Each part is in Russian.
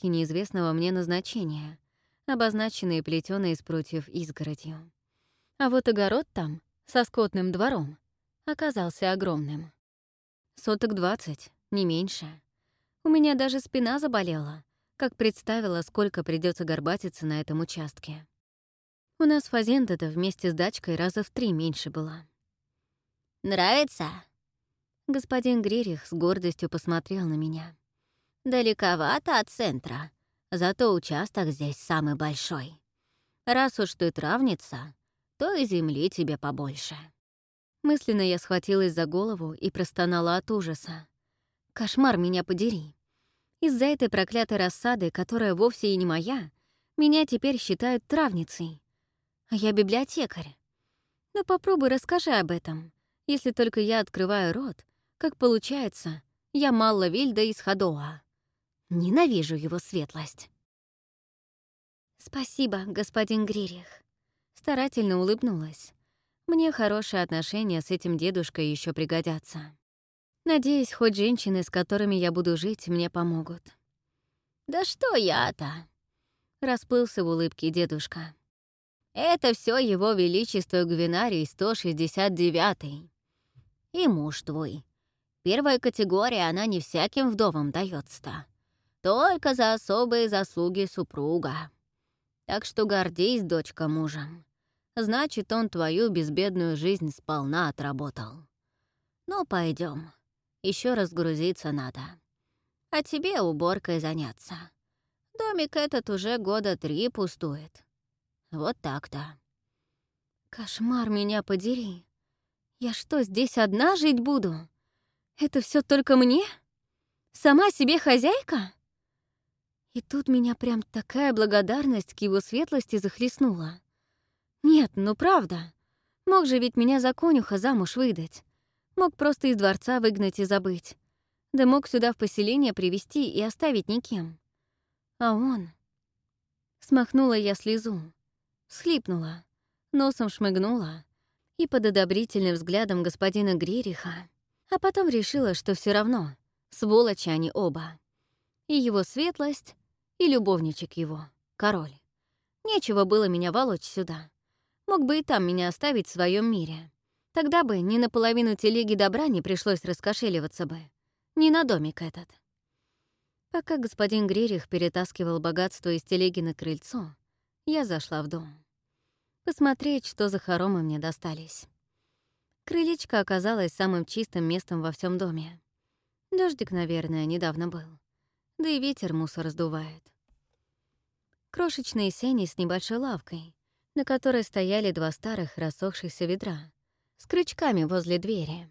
палатки неизвестного мне назначения, обозначенные плетёной из прутьев изгородью. А вот огород там, со скотным двором, оказался огромным. Соток двадцать, не меньше. У меня даже спина заболела, как представила, сколько придется горбатиться на этом участке. У нас фазенда-то вместе с дачкой раза в три меньше была. «Нравится?» Господин Гририх с гордостью посмотрел на меня. «Далековато от центра, зато участок здесь самый большой. Раз уж ты травница, то и земли тебе побольше». Мысленно я схватилась за голову и простонала от ужаса. «Кошмар меня подери!» Из-за этой проклятой рассады, которая вовсе и не моя, меня теперь считают травницей. А я библиотекарь. Но попробуй расскажи об этом. Если только я открываю рот, как получается, я Малла Вильда из Хадоа. Ненавижу его светлость. «Спасибо, господин Гририх», — старательно улыбнулась. Мне хорошие отношения с этим дедушкой еще пригодятся. Надеюсь, хоть женщины, с которыми я буду жить, мне помогут. «Да что я-то?» — расплылся в улыбке дедушка. «Это все его величество Гвинарий 169-й. И муж твой. Первая категория, она не всяким вдовам дается Только за особые заслуги супруга. Так что гордись, дочка, мужем. Значит, он твою безбедную жизнь сполна отработал. Ну, пойдем. Еще разгрузиться надо. А тебе уборкой заняться. Домик этот уже года три пустует. Вот так-то. Кошмар меня подери. Я что, здесь одна жить буду? Это все только мне? Сама себе хозяйка? И тут меня прям такая благодарность к его светлости захлестнула. Нет, ну правда. Мог же ведь меня за конюха замуж выдать. Мог просто из дворца выгнать и забыть. Да мог сюда в поселение привести и оставить никем. А он... Смахнула я слезу. Схлипнула. Носом шмыгнула. И под одобрительным взглядом господина Гририха. А потом решила, что все равно. Сволочи они оба. И его светлость, и любовничек его, король. Нечего было меня волочь сюда. Мог бы и там меня оставить в своем мире. Тогда бы ни наполовину телеги добра не пришлось раскошеливаться бы. Ни на домик этот. Пока господин Гририх перетаскивал богатство из телеги на крыльцо, я зашла в дом. Посмотреть, что за хоромы мне достались. Крылечко оказалось самым чистым местом во всем доме. Дождик, наверное, недавно был. Да и ветер мусор раздувает. Крошечные сени с небольшой лавкой, на которой стояли два старых рассохшихся ведра с крючками возле двери.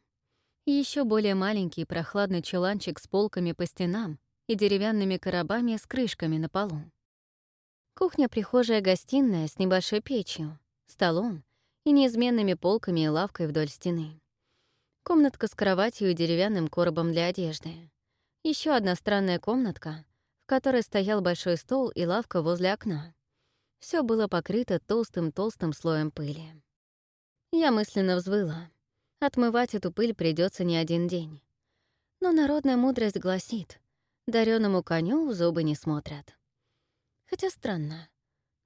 Еще более маленький прохладный чуланчик с полками по стенам и деревянными коробами с крышками на полу. Кухня-прихожая-гостиная с небольшой печью, столом и неизменными полками и лавкой вдоль стены. Комнатка с кроватью и деревянным коробом для одежды. Еще одна странная комнатка, в которой стоял большой стол и лавка возле окна. Все было покрыто толстым-толстым слоем пыли. Я мысленно взвыла. Отмывать эту пыль придется не один день. Но народная мудрость гласит, дареному коню зубы не смотрят. Хотя странно.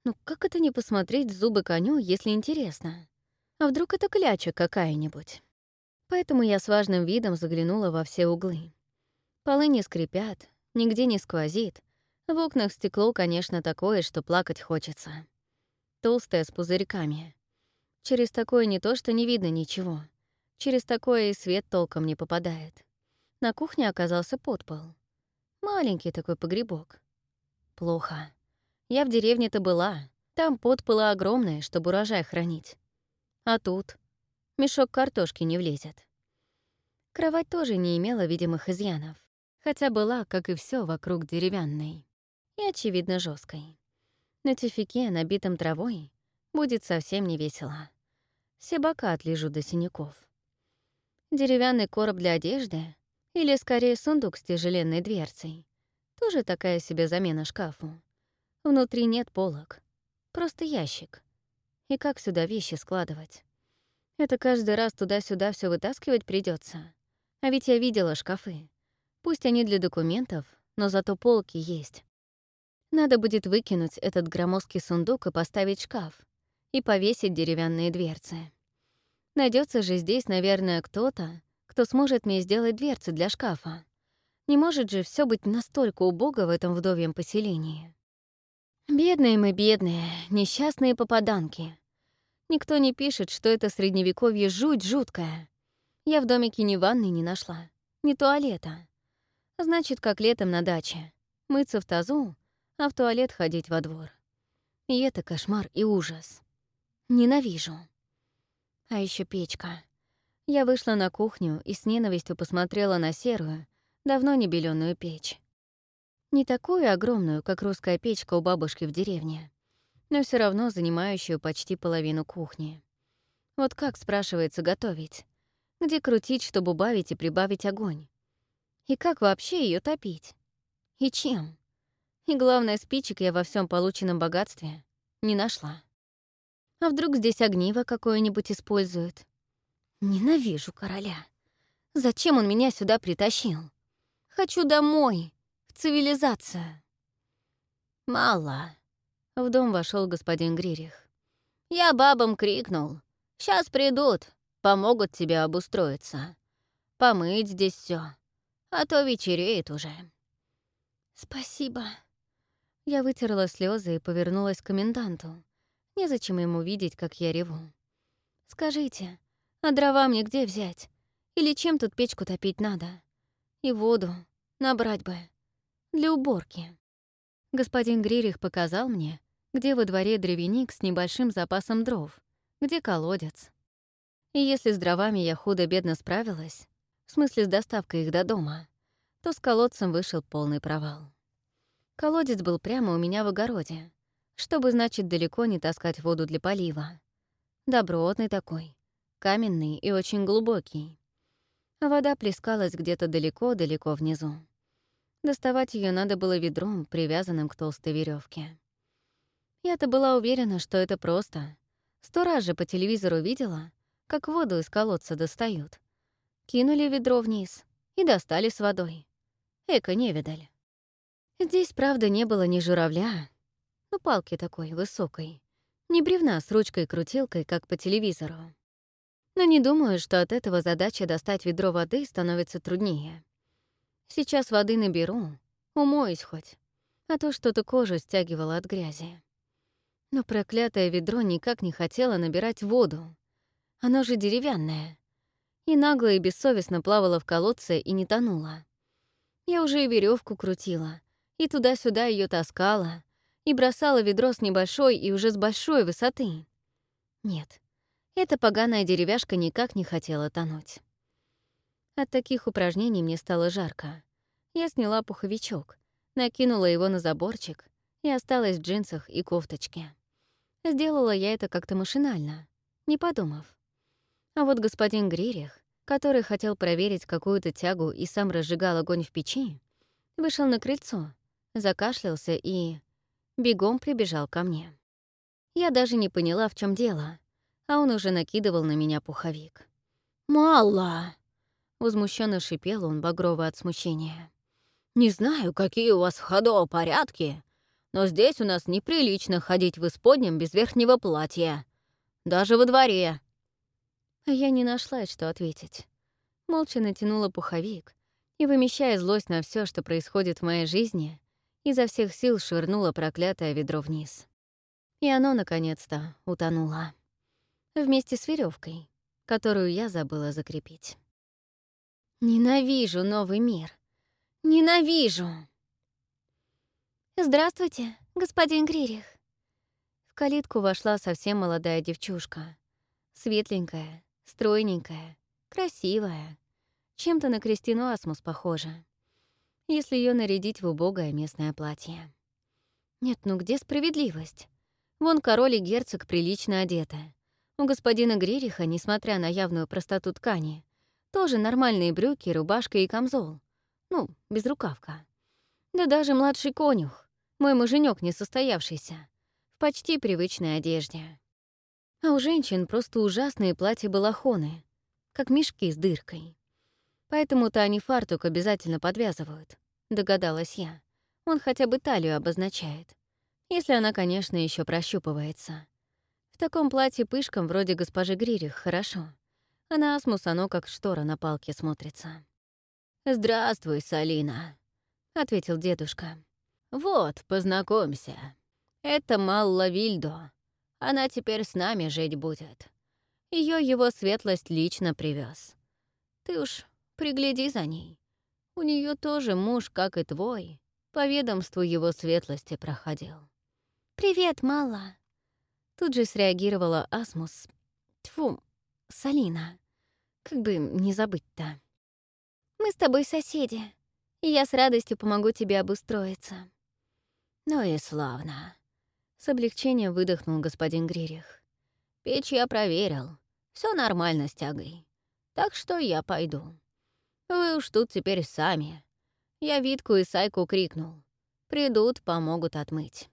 Ну как это не посмотреть зубы коню, если интересно? А вдруг это кляча какая-нибудь? Поэтому я с важным видом заглянула во все углы. Полы не скрипят, нигде не сквозит, в окнах стекло, конечно, такое, что плакать хочется. Толстое, с пузырьками. Через такое не то, что не видно ничего. Через такое и свет толком не попадает. На кухне оказался подпол. Маленький такой погребок. Плохо. Я в деревне-то была. Там подпола огромная, чтобы урожай хранить. А тут мешок картошки не влезет. Кровать тоже не имела видимых изъянов, хотя была, как и все вокруг деревянной и, очевидно, жесткой. На тюфике, набитом травой, будет совсем не весело. Все бока отлежу до синяков. Деревянный короб для одежды, или скорее сундук с тяжеленной дверцей, тоже такая себе замена шкафу. Внутри нет полок, просто ящик. И как сюда вещи складывать? Это каждый раз туда-сюда все вытаскивать придется. А ведь я видела шкафы. Пусть они для документов, но зато полки есть. Надо будет выкинуть этот громоздкий сундук и поставить шкаф, и повесить деревянные дверцы. Найдется же здесь, наверное, кто-то, кто сможет мне сделать дверцы для шкафа. Не может же все быть настолько убого в этом вдовьем поселении. Бедные мы, бедные, несчастные попаданки. Никто не пишет, что это средневековье жуть жуткая. Я в домике ни ванны не нашла, ни туалета. Значит, как летом на даче. Мыться в тазу, а в туалет ходить во двор. И это кошмар и ужас. Ненавижу. А еще печка. Я вышла на кухню и с ненавистью посмотрела на серую, давно не беленую печь. Не такую огромную, как русская печка у бабушки в деревне, но все равно занимающую почти половину кухни. Вот как, спрашивается, готовить? Где крутить, чтобы убавить и прибавить огонь? И как вообще ее топить? И чем? И главное, спичек я во всем полученном богатстве не нашла. А вдруг здесь огниво какое-нибудь используют? Ненавижу короля. Зачем он меня сюда притащил? Хочу домой, в цивилизацию. Мало. В дом вошел господин Гририх. Я бабам крикнул. Сейчас придут, помогут тебе обустроиться. Помыть здесь все, а то вечереет уже. Спасибо. Я вытерла слезы и повернулась к коменданту. Незачем ему видеть, как я реву. Скажите, а дрова мне где взять? Или чем тут печку топить надо? И воду набрать бы. Для уборки. Господин Гририх показал мне, где во дворе дровяник с небольшим запасом дров, где колодец. И если с дровами я худо-бедно справилась, в смысле с доставкой их до дома, то с колодцем вышел полный провал. Колодец был прямо у меня в огороде, чтобы, значит, далеко не таскать воду для полива. Добротный такой, каменный и очень глубокий а вода плескалась где-то далеко-далеко внизу. Доставать ее надо было ведром, привязанным к толстой веревке. Я-то была уверена, что это просто. Сто раз же по телевизору видела, как воду из колодца достают. Кинули ведро вниз и достали с водой. Эко невидаль. Здесь, правда, не было ни журавля, ну, палки такой, высокой, ни бревна с ручкой-крутилкой, как по телевизору. Но не думаю, что от этого задача достать ведро воды становится труднее. Сейчас воды наберу, умоюсь хоть, а то что-то кожу стягивало от грязи. Но проклятое ведро никак не хотело набирать воду. Оно же деревянное. И нагло и бессовестно плавало в колодце и не тонуло. Я уже и веревку крутила, и туда-сюда ее таскала, и бросала ведро с небольшой и уже с большой высоты. Нет, эта поганая деревяшка никак не хотела тонуть. От таких упражнений мне стало жарко. Я сняла пуховичок, накинула его на заборчик и осталась в джинсах и кофточке. Сделала я это как-то машинально, не подумав. А вот господин Гририх, который хотел проверить какую-то тягу и сам разжигал огонь в печи, вышел на крыльцо, закашлялся и бегом прибежал ко мне. Я даже не поняла, в чем дело, а он уже накидывал на меня пуховик. «Мало!» — возмущенно шипел он, багрово от смущения. «Не знаю, какие у вас в ходу порядки, но здесь у нас неприлично ходить в исподнем без верхнего платья. Даже во дворе». Я не нашла, что ответить. Молча натянула пуховик и, вымещая злость на все, что происходит в моей жизни, изо всех сил швырнула проклятое ведро вниз. И оно, наконец-то, утонуло вместе с веревкой, которую я забыла закрепить. Ненавижу новый мир. Ненавижу! «Здравствуйте, господин Гририх». В калитку вошла совсем молодая девчушка. Светленькая, стройненькая, красивая. Чем-то на Кристину Асмус похожа. Если ее нарядить в убогое местное платье. Нет, ну где справедливость? Вон король и герцог прилично одеты. У господина Гририха, несмотря на явную простоту ткани, тоже нормальные брюки, рубашка и камзол. Ну, без рукавка. Да даже младший конюх, мой муженек несостоявшийся, в почти привычной одежде. А у женщин просто ужасные платья-балахоны, как мешки с дыркой. Поэтому-то они фартук обязательно подвязывают, догадалась я. Он хотя бы талию обозначает. Если она, конечно, еще прощупывается. В таком платье пышком вроде госпожи Гририх хорошо. А на асмус оно как штора на палке смотрится. «Здравствуй, Салина», — ответил дедушка. «Вот, познакомься. Это Малла Вильдо. Она теперь с нами жить будет. Ее его светлость лично привез. Ты уж пригляди за ней. У нее тоже муж, как и твой, по ведомству его светлости проходил. «Привет, Мала!» Тут же среагировала Асмус. Тьфу, Салина. Как бы не забыть-то. «Мы с тобой соседи, и я с радостью помогу тебе обустроиться». «Ну и славно», — с облегчением выдохнул господин Гририх. «Печь я проверил. Все нормально с тягой. Так что я пойду. Вы уж тут теперь сами. Я Витку и Сайку крикнул. Придут, помогут отмыть».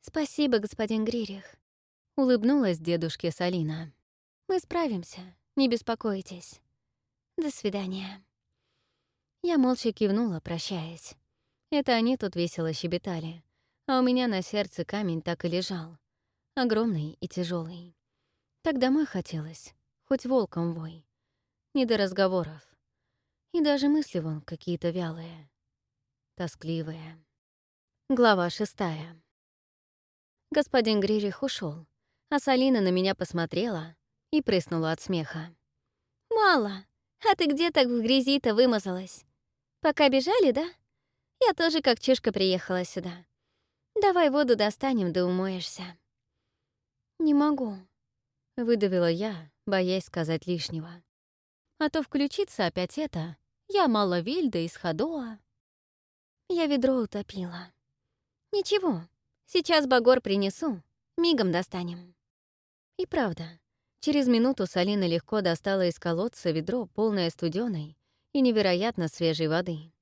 «Спасибо, господин Гририх», — улыбнулась дедушке Салина. «Мы справимся, не беспокойтесь. До свидания». Я молча кивнула, прощаясь. Это они тут весело щебетали, а у меня на сердце камень так и лежал. Огромный и тяжелый. Так домой хотелось, хоть волком вой. Не до разговоров. И даже мысли вон какие-то вялые, тоскливые. Глава шестая. Господин Гририх ушел, а Салина на меня посмотрела и прыснула от смеха. «Мало, а ты где так в грязи-то вымазалась? Пока бежали, да? Я тоже как чешка приехала сюда. Давай воду достанем, да умоешься». «Не могу», — выдавила я, боясь сказать лишнего. А то включится опять это «Я мало Вильда из Ходоа». Я ведро утопила. «Ничего, сейчас багор принесу, мигом достанем». И правда, через минуту Салина легко достала из колодца ведро, полное студеной и невероятно свежей воды,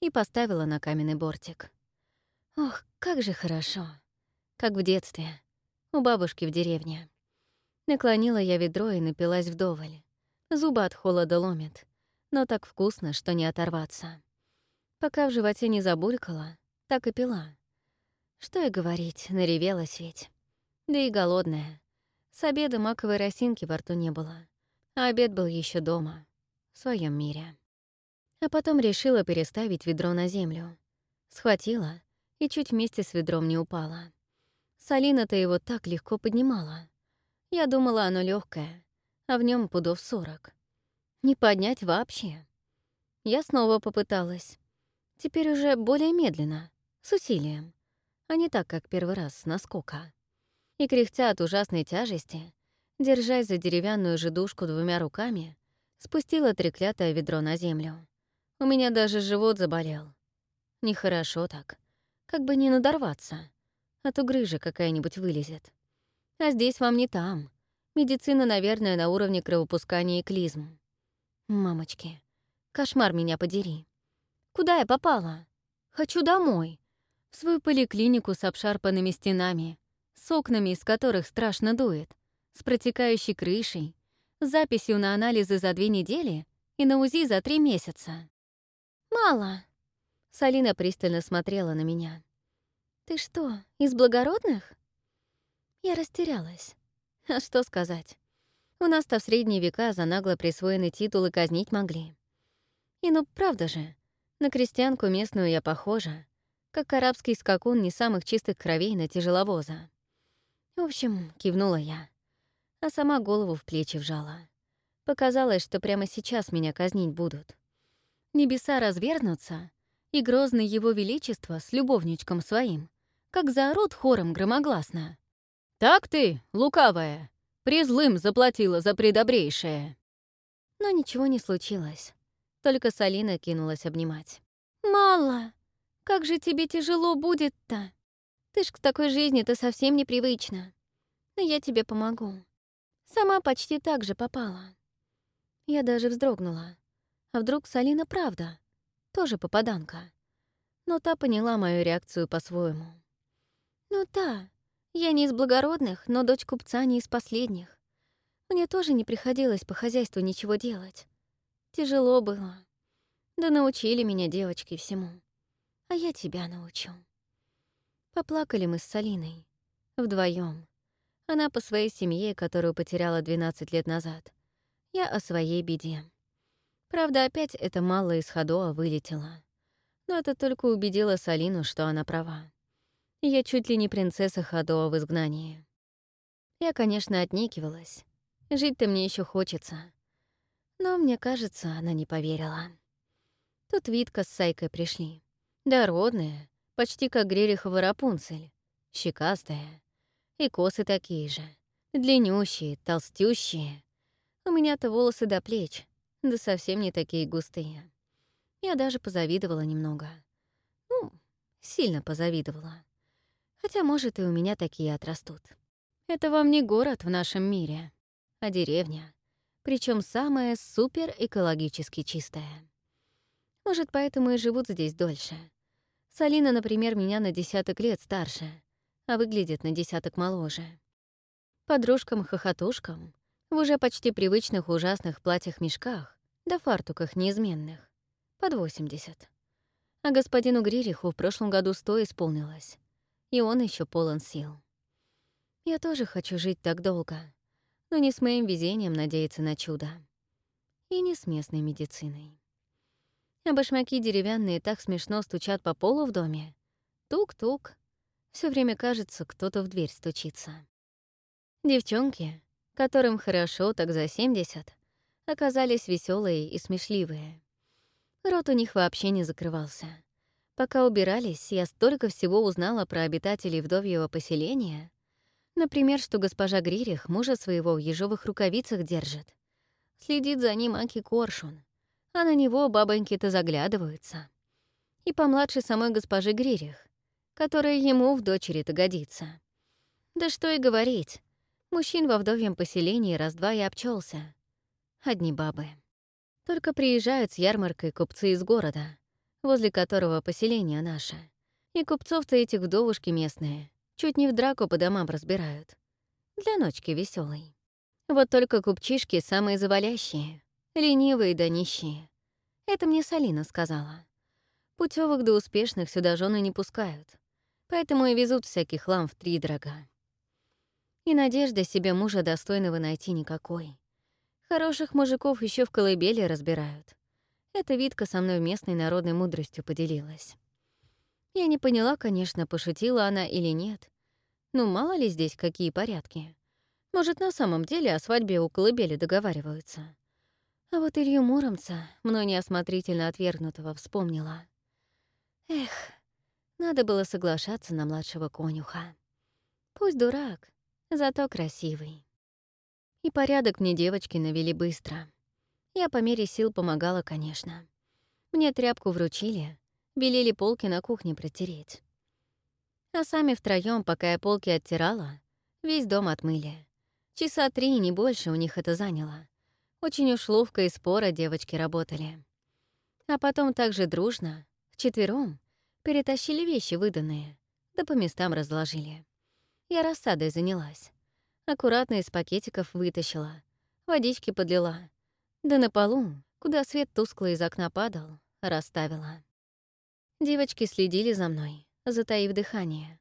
и поставила на каменный бортик. Ох, как же хорошо. Как в детстве, у бабушки в деревне. Наклонила я ведро и напилась вдоволь. Зубы от холода ломят, но так вкусно, что не оторваться. Пока в животе не забулькала, так и пила. Что и говорить, наревелась ведь. Да и голодная. С обеда маковой росинки во рту не было. А обед был еще дома, в своем мире. А потом решила переставить ведро на землю. Схватила и чуть вместе с ведром не упала. Салина-то его так легко поднимала. Я думала, оно легкое, а в нем пудов сорок. Не поднять вообще. Я снова попыталась. Теперь уже более медленно, с усилием, а не так, как первый раз, с наскока. И кряхтя от ужасной тяжести, держась за деревянную жидушку двумя руками, спустила треклятое ведро на землю. У меня даже живот заболел. Нехорошо так. Как бы не надорваться, а то грыжа какая-нибудь вылезет. А здесь вам не там. Медицина, наверное, на уровне кровопускания и клизм. Мамочки, кошмар меня подери. Куда я попала? Хочу домой. В свою поликлинику с обшарпанными стенами, с окнами, из которых страшно дует, с протекающей крышей, с записью на анализы за две недели и на УЗИ за три месяца. «Мало!» Салина пристально смотрела на меня. «Ты что, из благородных?» Я растерялась. А что сказать? У нас-то в средние века за нагло присвоенный титул и казнить могли. И ну правда же, на крестьянку местную я похожа, как арабский скакун не самых чистых кровей на тяжеловоза. В общем, кивнула я, а сама голову в плечи вжала. Показалось, что прямо сейчас меня казнить будут. Небеса развернутся, и грозный его величество с любовничком своим, как заорут хором громогласно. «Так ты, лукавая, призлым заплатила за предобрейшее!» Но ничего не случилось. Только Салина кинулась обнимать. «Мало! Как же тебе тяжело будет-то! Ты ж к такой жизни-то совсем непривычна. Но я тебе помогу. Сама почти так же попала». Я даже вздрогнула. А вдруг Салина правда? Тоже попаданка. Но та поняла мою реакцию по-своему. «Ну да, я не из благородных, но дочь купца не из последних. Мне тоже не приходилось по хозяйству ничего делать. Тяжело было. Да научили меня девочки всему. а я тебя научу. Поплакали мы с Салиной. вдвоем. Она по своей семье, которую потеряла 12 лет назад. Я о своей беде. Правда, опять это мало из Ходоа вылетело. Но это только убедило Салину, что она права. Я чуть ли не принцесса Ходоа в изгнании. Я, конечно, отнекивалась. Жить-то мне еще хочется. Но, мне кажется, она не поверила. Тут Витка с Сайкой пришли. Дородная, почти как Грерихова Рапунцель. Щекастая. И косы такие же. Длиннющие, толстющие. У меня-то волосы до плеч, да совсем не такие густые. Я даже позавидовала немного. Ну, сильно позавидовала. Хотя, может, и у меня такие отрастут. Это вам не город в нашем мире, а деревня. Причем самая супер экологически чистая. Может, поэтому и живут здесь дольше. Салина, например, меня на десяток лет старше, а выглядит на десяток моложе. Подружкам-хохотушкам в уже почти привычных ужасных платьях-мешках да фартуках неизменных. Под 80. А господину Гририху в прошлом году сто исполнилось и он еще полон сил. Я тоже хочу жить так долго, но не с моим везением надеяться на чудо. И не с местной медициной. А башмаки деревянные так смешно стучат по полу в доме. Тук-тук. Все время кажется, кто-то в дверь стучится. Девчонки, которым хорошо так за 70, оказались веселые и смешливые. Рот у них вообще не закрывался. Пока убирались, я столько всего узнала про обитателей вдовьего поселения. Например, что госпожа Гририх мужа своего в ежовых рукавицах держит. Следит за ним Аки Коршун, а на него бабоньки-то заглядываются. И помладше самой госпожи Гририх, которая ему в дочери-то годится. Да что и говорить, мужчин во вдовьем поселении раз-два и обчелся. Одни бабы. Только приезжают с ярмаркой купцы из города — возле которого поселение наше. И купцов-то этих вдовушки местные чуть не в драку по домам разбирают. Для ночки веселой. Вот только купчишки самые завалящие, ленивые да нищие. Это мне Салина сказала. Путевых да успешных сюда жены не пускают, поэтому и везут всякий хлам в три дорога. И надежды себе мужа достойного найти никакой. Хороших мужиков еще в колыбели разбирают. Эта Витка со мной местной народной мудростью поделилась. Я не поняла, конечно, пошутила она или нет. Ну, мало ли здесь какие порядки. Может, на самом деле о свадьбе у колыбели договариваются. А вот Илью Муромца, мной неосмотрительно отвергнутого, вспомнила. Эх, надо было соглашаться на младшего конюха. Пусть дурак, зато красивый. И порядок мне девочки навели быстро. Я по мере сил помогала, конечно. Мне тряпку вручили, велели полки на кухне протереть. А сами втроём, пока я полки оттирала, весь дом отмыли. Часа три, не больше у них это заняло. Очень уж ловко и споро девочки работали. А потом также дружно, вчетвером, перетащили вещи выданные, да по местам разложили. Я рассадой занялась. Аккуратно из пакетиков вытащила, водички подлила, да на полу, куда свет тускло из окна падал, расставила. Девочки следили за мной, затаив дыхание.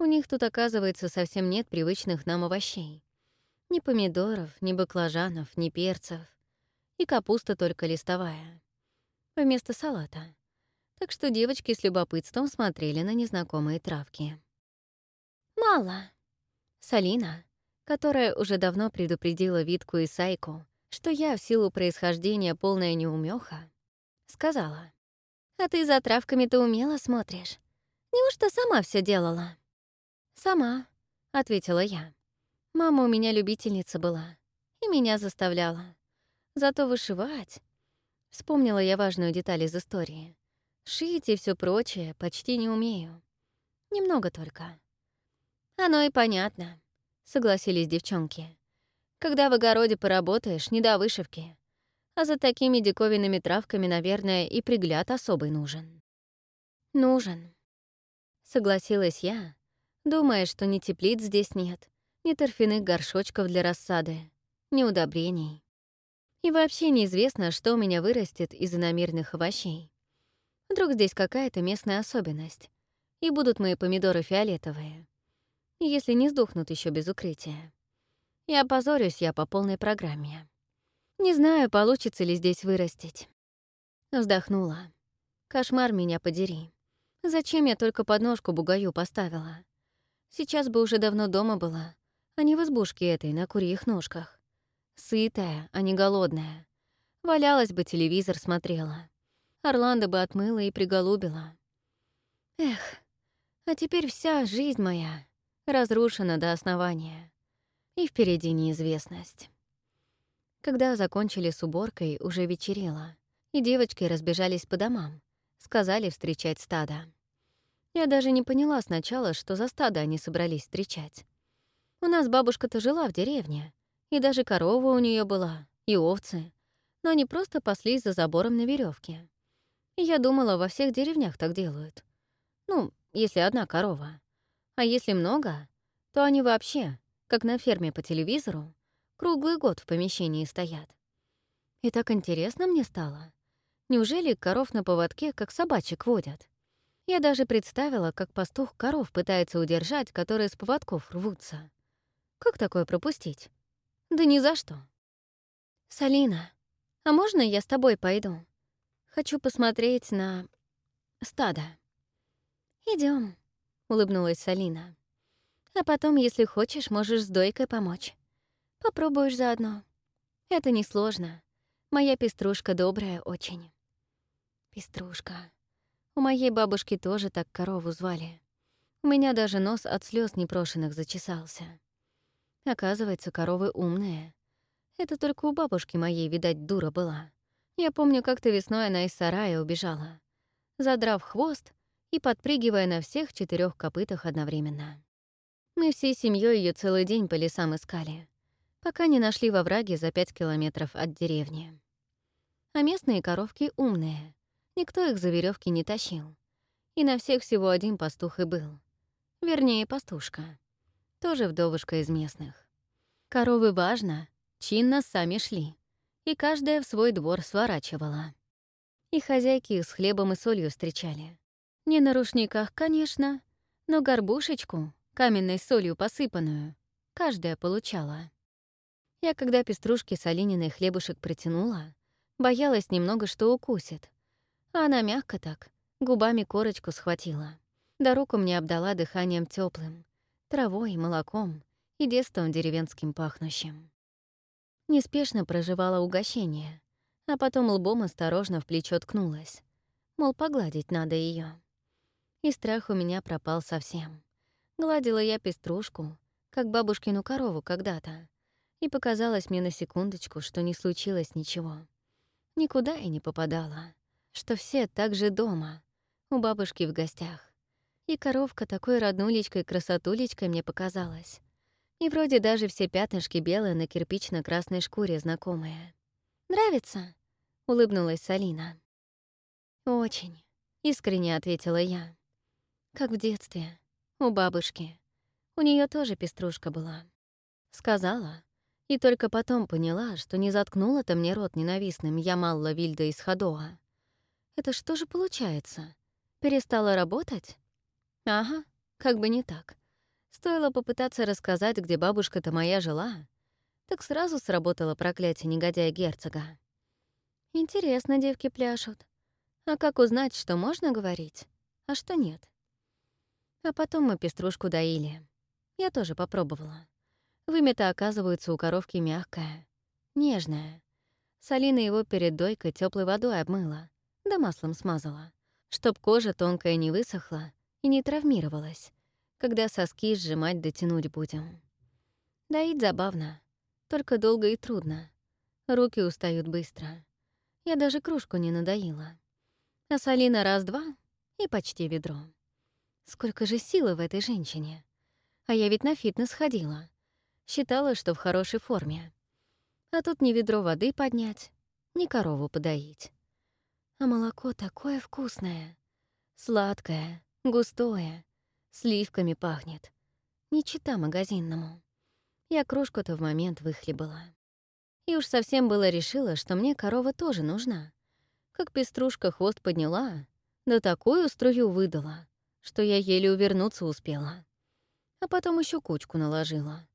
У них тут, оказывается, совсем нет привычных нам овощей. Ни помидоров, ни баклажанов, ни перцев. И капуста только листовая. Вместо салата. Так что девочки с любопытством смотрели на незнакомые травки. «Мало». Салина, которая уже давно предупредила Витку и Сайку, что я в силу происхождения полная неумеха, сказала. «А ты за травками-то умело смотришь. Неужто сама все делала?» «Сама», — ответила я. «Мама у меня любительница была и меня заставляла. Зато вышивать...» Вспомнила я важную деталь из истории. Шить и все прочее почти не умею. Немного только. «Оно и понятно», — согласились девчонки. Когда в огороде поработаешь, не до вышивки. А за такими диковинными травками, наверное, и пригляд особый нужен. Нужен. Согласилась я, думая, что ни теплиц здесь нет, ни торфяных горшочков для рассады, ни удобрений. И вообще неизвестно, что у меня вырастет из иномирных овощей. Вдруг здесь какая-то местная особенность, и будут мои помидоры фиолетовые. Если не сдохнут еще без укрытия. И опозорюсь я по полной программе. Не знаю, получится ли здесь вырастить. Вздохнула. Кошмар меня подери. Зачем я только подножку бугаю поставила? Сейчас бы уже давно дома была, а не в избушке этой на курьих ножках. Сытая, а не голодная. Валялась бы, телевизор смотрела. Орландо бы отмыла и приголубила. Эх, а теперь вся жизнь моя разрушена до основания. И впереди неизвестность. Когда закончили с уборкой, уже вечерело, и девочки разбежались по домам, сказали встречать стадо. Я даже не поняла сначала, что за стадо они собрались встречать. У нас бабушка-то жила в деревне, и даже корова у нее была, и овцы, но они просто паслись за забором на веревке. И я думала, во всех деревнях так делают. Ну, если одна корова. А если много, то они вообще, как на ферме по телевизору, круглый год в помещении стоят. И так интересно мне стало. Неужели коров на поводке, как собачек, водят? Я даже представила, как пастух коров пытается удержать, которые с поводков рвутся. Как такое пропустить? Да ни за что. «Салина, а можно я с тобой пойду? Хочу посмотреть на... стадо». Идем, улыбнулась Салина. «А потом, если хочешь, можешь с дойкой помочь. Попробуешь заодно. Это несложно. Моя пеструшка добрая очень». Пеструшка. У моей бабушки тоже так корову звали. У меня даже нос от слез непрошенных зачесался. Оказывается, коровы умные. Это только у бабушки моей, видать, дура была. Я помню, как-то весной она из сарая убежала, задрав хвост и подпрыгивая на всех четырех копытах одновременно. Мы всей семьей ее целый день по лесам искали, пока не нашли во враге за пять километров от деревни. А местные коровки умные. Никто их за веревки не тащил. И на всех всего один пастух и был. Вернее, пастушка. Тоже вдовушка из местных. Коровы важно, чинно сами шли. И каждая в свой двор сворачивала. И хозяйки их с хлебом и солью встречали. Не на рушниках, конечно, но горбушечку, каменной солью посыпанную, каждая получала. Я, когда пеструшке с Алининой хлебушек протянула, боялась немного, что укусит, а она мягко так, губами корочку схватила. Да руку мне обдала дыханием теплым, травой, молоком и детством деревенским пахнущим. Неспешно проживала угощение, а потом лбом осторожно в плечо ткнулась. Мол, погладить надо ее. И страх у меня пропал совсем. Гладила я пеструшку, как бабушкину корову когда-то, и показалось мне на секундочку, что не случилось ничего. Никуда и не попадала что все так же дома, у бабушки в гостях. И коровка такой роднулечкой-красотулечкой мне показалась. И вроде даже все пятнышки белые на кирпично-красной шкуре знакомые. «Нравится?» — улыбнулась Салина. «Очень», — искренне ответила я. «Как в детстве, у бабушки. У нее тоже пеструшка была». Сказала, и только потом поняла, что не заткнула-то мне рот ненавистным Ямалла Вильда из Хадоа. Это что же получается? Перестала работать? Ага, как бы не так. Стоило попытаться рассказать, где бабушка-то моя жила, так сразу сработало проклятие негодяя герцога. Интересно, девки пляшут. А как узнать, что можно говорить, а что нет? А потом мы пеструшку доили. Я тоже попробовала. Вымя-то, оказывается, у коровки мягкая, нежная. Салина его перед дойкой теплой водой обмыла, да маслом смазала, чтоб кожа тонкая не высохла и не травмировалась, когда соски сжимать дотянуть будем. Доить забавно, только долго и трудно. Руки устают быстро. Я даже кружку не надоила. А солина раз-два и почти ведро. Сколько же силы в этой женщине. А я ведь на фитнес ходила. Считала, что в хорошей форме. А тут не ведро воды поднять, ни корову подоить. А молоко такое вкусное. Сладкое, густое, сливками пахнет. Не чита магазинному. Я кружку-то в момент выхлебала. И уж совсем было решила, что мне корова тоже нужна. Как пеструшка хвост подняла, Да такую струю выдала, что я еле увернуться успела. А потом еще кучку наложила.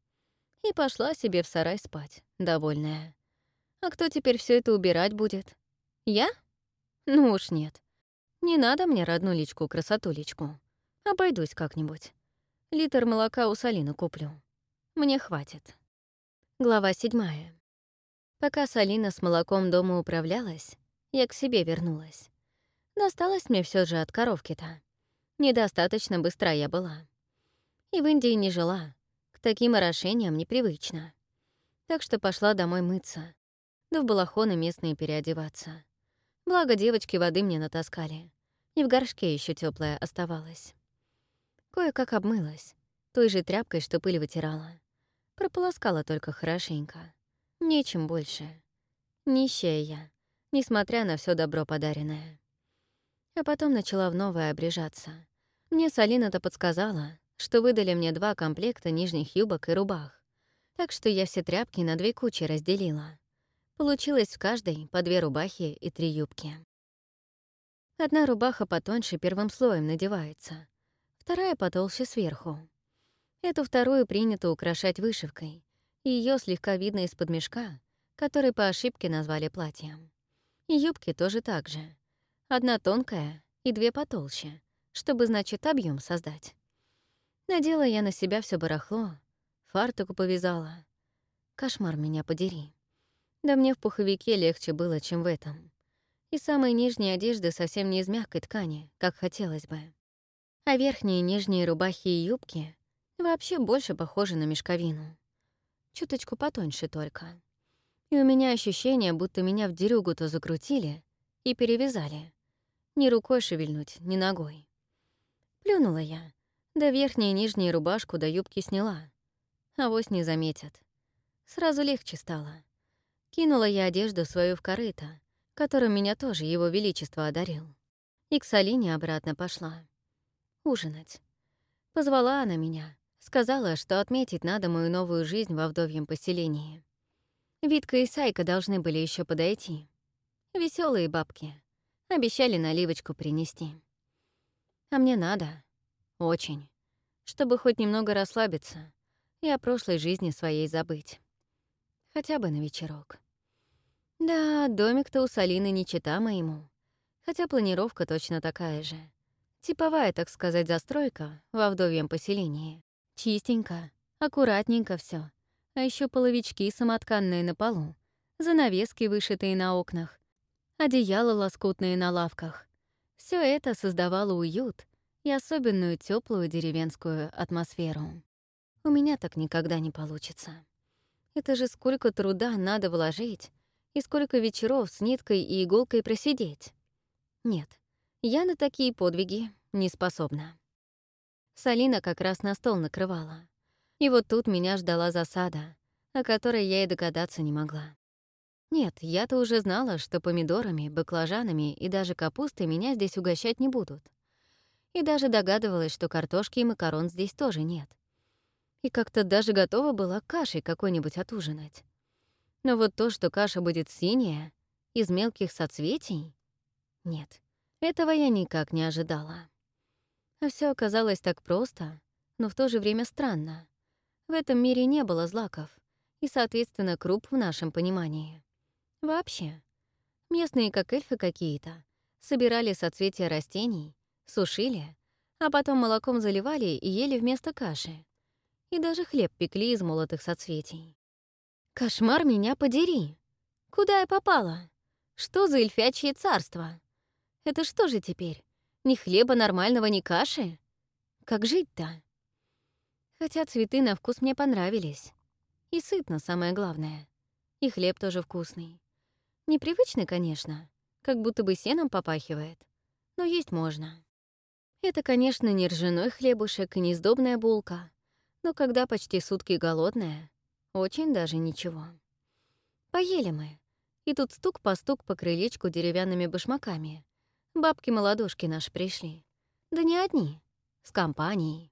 И пошла себе в сарай спать, довольная. А кто теперь все это убирать будет? Я? Ну уж нет. Не надо мне родную личку-красотулечку. Обойдусь как-нибудь. Литр молока у Салины куплю. Мне хватит. Глава седьмая. Пока Салина с молоком дома управлялась, я к себе вернулась. Досталось мне все же от коровки-то. Недостаточно быстра я была. И в Индии не жила. К таким орошениям непривычно. Так что пошла домой мыться. Да в балахоны местные переодеваться. Благо девочки воды мне натаскали. И в горшке еще теплая оставалась. Кое-как обмылась. Той же тряпкой, что пыль вытирала. Прополоскала только хорошенько. Нечем больше. Нищая я, несмотря на все добро подаренное. А потом начала в новое обрежаться. Мне Салина-то подсказала, что выдали мне два комплекта нижних юбок и рубах. Так что я все тряпки на две кучи разделила. Получилось в каждой по две рубахи и три юбки. Одна рубаха потоньше первым слоем надевается, вторая потолще сверху. Эту вторую принято украшать вышивкой, и ее слегка видно из-под мешка, который по ошибке назвали платьем. И юбки тоже так же. Одна тонкая и две потолще, чтобы, значит, объем создать. Надела я на себя все барахло, фартуку повязала. Кошмар меня подери. Да мне в пуховике легче было, чем в этом. И самые нижние одежды совсем не из мягкой ткани, как хотелось бы. А верхние нижние рубахи и юбки вообще больше похожи на мешковину чуточку потоньше только. И у меня ощущение, будто меня в дерюгу-то закрутили и перевязали. Ни рукой шевельнуть, ни ногой. Плюнула я, да верхние и нижние рубашку до юбки сняла. Авось не заметят. Сразу легче стало. Кинула я одежду свою в корыто, которым меня тоже его величество одарил. И к Салине обратно пошла. Ужинать. Позвала она меня, Сказала, что отметить надо мою новую жизнь во вдовьем поселении. Витка и Сайка должны были еще подойти. Веселые бабки. Обещали наливочку принести. А мне надо. Очень. Чтобы хоть немного расслабиться и о прошлой жизни своей забыть. Хотя бы на вечерок. Да, домик-то у Салины не чита моему. Хотя планировка точно такая же. Типовая, так сказать, застройка во вдовьем поселении. Чистенько, аккуратненько все. А еще половички самотканные на полу, занавески, вышитые на окнах, одеяла лоскутные на лавках. Все это создавало уют и особенную теплую деревенскую атмосферу. У меня так никогда не получится. Это же сколько труда надо вложить и сколько вечеров с ниткой и иголкой просидеть. Нет, я на такие подвиги не способна. Салина как раз на стол накрывала. И вот тут меня ждала засада, о которой я и догадаться не могла. Нет, я-то уже знала, что помидорами, баклажанами и даже капустой меня здесь угощать не будут. И даже догадывалась, что картошки и макарон здесь тоже нет. И как-то даже готова была кашей какой-нибудь отужинать. Но вот то, что каша будет синяя, из мелких соцветий — нет, этого я никак не ожидала. А все оказалось так просто, но в то же время странно. В этом мире не было злаков и, соответственно, круп в нашем понимании. Вообще. Местные, как эльфы какие-то, собирали соцветия растений, сушили, а потом молоком заливали и ели вместо каши. И даже хлеб пекли из молотых соцветий. Кошмар меня подери! Куда я попала? Что за эльфячье царство? Это что же теперь? Ни хлеба нормального, ни каши? Как жить-то? Хотя цветы на вкус мне понравились. И сытно, самое главное. И хлеб тоже вкусный. Непривычный, конечно, как будто бы сеном попахивает. Но есть можно. Это, конечно, не ржаной хлебушек и не сдобная булка, но когда почти сутки голодная, очень даже ничего. Поели мы. И тут стук по стук по крылечку деревянными башмаками — Бабки-молодушки наши пришли. Да не одни, с компанией.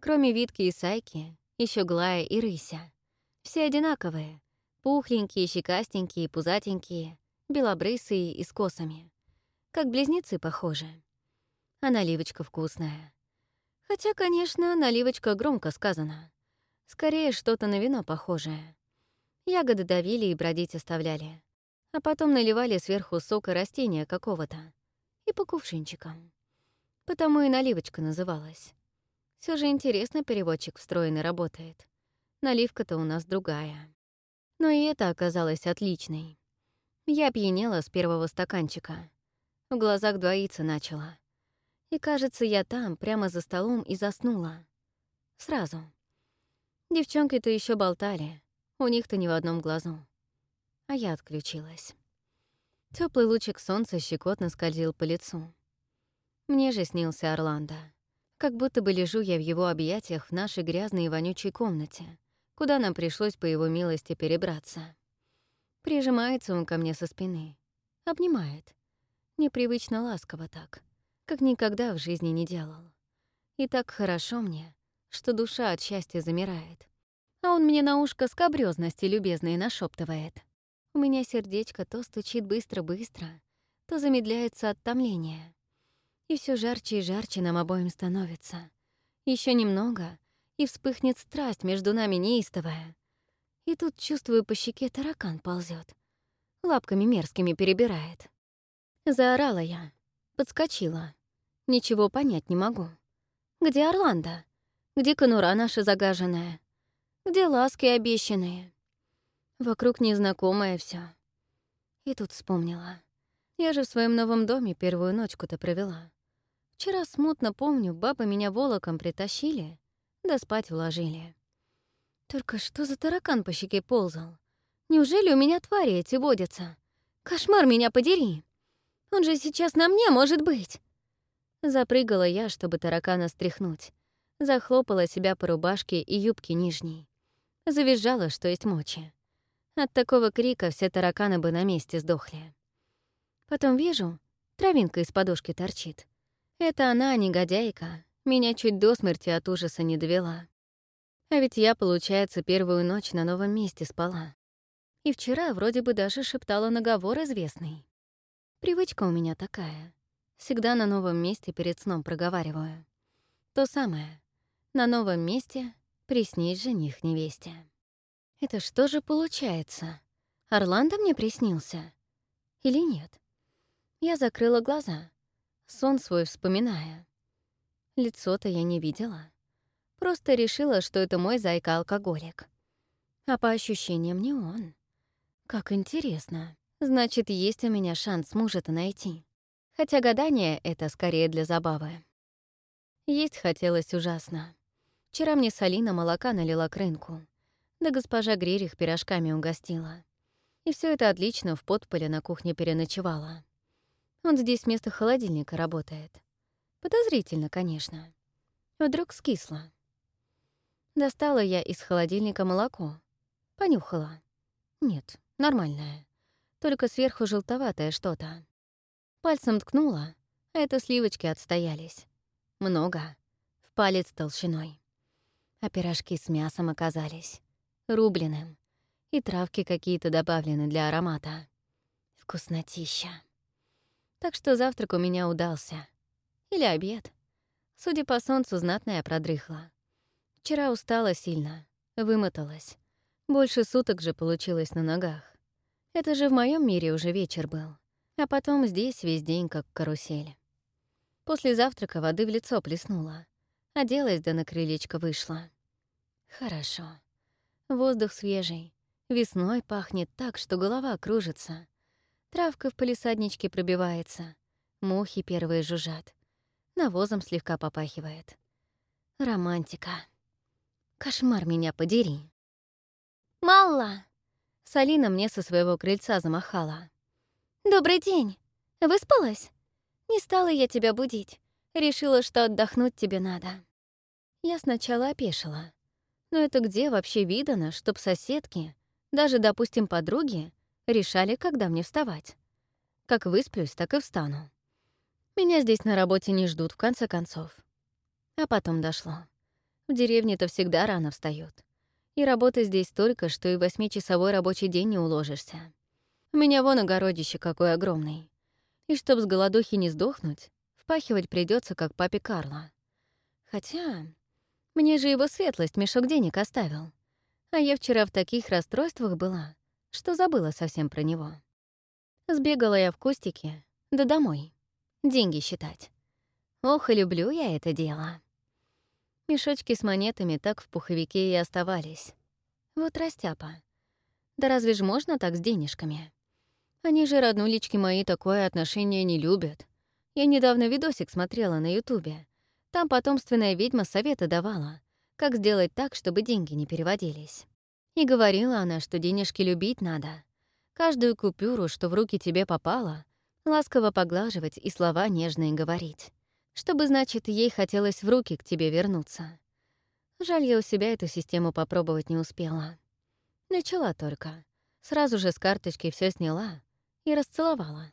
Кроме Витки и Сайки, еще Глая и Рыся. Все одинаковые. Пухленькие, щекастенькие, пузатенькие, белобрысые и с косами. как близнецы похожи. А наливочка вкусная. Хотя, конечно, наливочка громко сказано. Скорее, что-то на вино похожее. Ягоды давили и бродить оставляли. А потом наливали сверху сока растения какого-то. И по кувшинчикам. Потому и наливочка называлась. Все же интересно переводчик встроенный работает. Наливка-то у нас другая. Но и это оказалось отличной. Я пьянела с первого стаканчика. В глазах двоиться начала. И, кажется, я там, прямо за столом, и заснула. Сразу. Девчонки-то еще болтали. У них-то ни в одном глазу. А я отключилась. Теплый лучик солнца щекотно скользил по лицу. Мне же снился Орландо. Как будто бы лежу я в его объятиях в нашей грязной и вонючей комнате, куда нам пришлось по его милости перебраться. Прижимается он ко мне со спины. Обнимает. Непривычно ласково так, как никогда в жизни не делал. И так хорошо мне, что душа от счастья замирает. А он мне на ушко скобрёзности любезные нашептывает. У меня сердечко то стучит быстро-быстро, то замедляется от томления. И все жарче и жарче нам обоим становится. Еще немного, и вспыхнет страсть между нами неистовая. И тут чувствую, по щеке таракан ползет, лапками мерзкими перебирает. Заорала я, подскочила. Ничего понять не могу. Где Орландо? Где конура наша загаженная? Где ласки обещанные? Вокруг незнакомое все. И тут вспомнила. Я же в своем новом доме первую ночку-то провела. Вчера смутно помню, бабы меня волоком притащили, да спать вложили. Только что за таракан по щеке ползал? Неужели у меня твари эти водятся? Кошмар меня подери! Он же сейчас на мне, может быть!» Запрыгала я, чтобы таракана стряхнуть. Захлопала себя по рубашке и юбке нижней. Завизжала, что есть мочи. От такого крика все тараканы бы на месте сдохли. Потом вижу, травинка из подушки торчит. Это она, негодяйка, меня чуть до смерти от ужаса не довела. А ведь я, получается, первую ночь на новом месте спала. И вчера вроде бы даже шептала наговор известный. Привычка у меня такая. Всегда на новом месте перед сном проговариваю. То самое. На новом месте приснись жених невесте. Это что же получается? Орландо мне приснился? Или нет? Я закрыла глаза, сон свой вспоминая. Лицо-то я не видела. Просто решила, что это мой зайка-алкоголик. А по ощущениям не он. Как интересно. Значит, есть у меня шанс мужа-то найти. Хотя гадание — это скорее для забавы. Есть хотелось ужасно. Вчера мне Салина молока налила к рынку. Да госпожа Гририх пирожками угостила. И все это отлично в подполе на кухне переночевала. Он здесь вместо холодильника работает. Подозрительно, конечно. Вдруг скисло. Достала я из холодильника молоко. Понюхала. Нет, нормальное. Только сверху желтоватое что-то. Пальцем ткнула, а это сливочки отстоялись. Много. В палец толщиной. А пирожки с мясом оказались. Рубленым. И травки какие-то добавлены для аромата. Вкуснотища. Так что завтрак у меня удался. Или обед. Судя по солнцу, знатная продрыхла. Вчера устала сильно, вымоталась. Больше суток же получилось на ногах. Это же в моем мире уже вечер был. А потом здесь весь день как карусель. После завтрака воды в лицо плеснула. Оделась да на крылечко вышла. Хорошо. Воздух свежий. Весной пахнет так, что голова кружится. Травка в палисадничке пробивается. Мухи первые жужжат. Навозом слегка попахивает. Романтика. Кошмар меня подери. «Малла!» Салина мне со своего крыльца замахала. «Добрый день! Выспалась? Не стала я тебя будить. Решила, что отдохнуть тебе надо». Я сначала опешила. Но это где вообще видано, чтоб соседки, даже, допустим, подруги, решали, когда мне вставать? Как высплюсь, так и встану. Меня здесь на работе не ждут, в конце концов. А потом дошло. В деревне-то всегда рано встают. И работы здесь столько, что и восьмичасовой рабочий день не уложишься. У меня вон огородище какой огромный. И чтоб с голодухи не сдохнуть, впахивать придется как папе Карла. Хотя мне же его светлость мешок денег оставил. А я вчера в таких расстройствах была, что забыла совсем про него. Сбегала я в кустики, да домой. Деньги считать. Ох, и люблю я это дело. Мешочки с монетами так в пуховике и оставались. Вот растяпа. Да разве ж можно так с денежками? Они же, роднулечки мои, такое отношение не любят. Я недавно видосик смотрела на Ютубе. Там потомственная ведьма совета давала, как сделать так, чтобы деньги не переводились. И говорила она, что денежки любить надо. Каждую купюру, что в руки тебе попала, ласково поглаживать и слова нежные говорить. Чтобы, значит, ей хотелось в руки к тебе вернуться. Жаль, я у себя эту систему попробовать не успела. Начала только. Сразу же с карточки все сняла и расцеловала.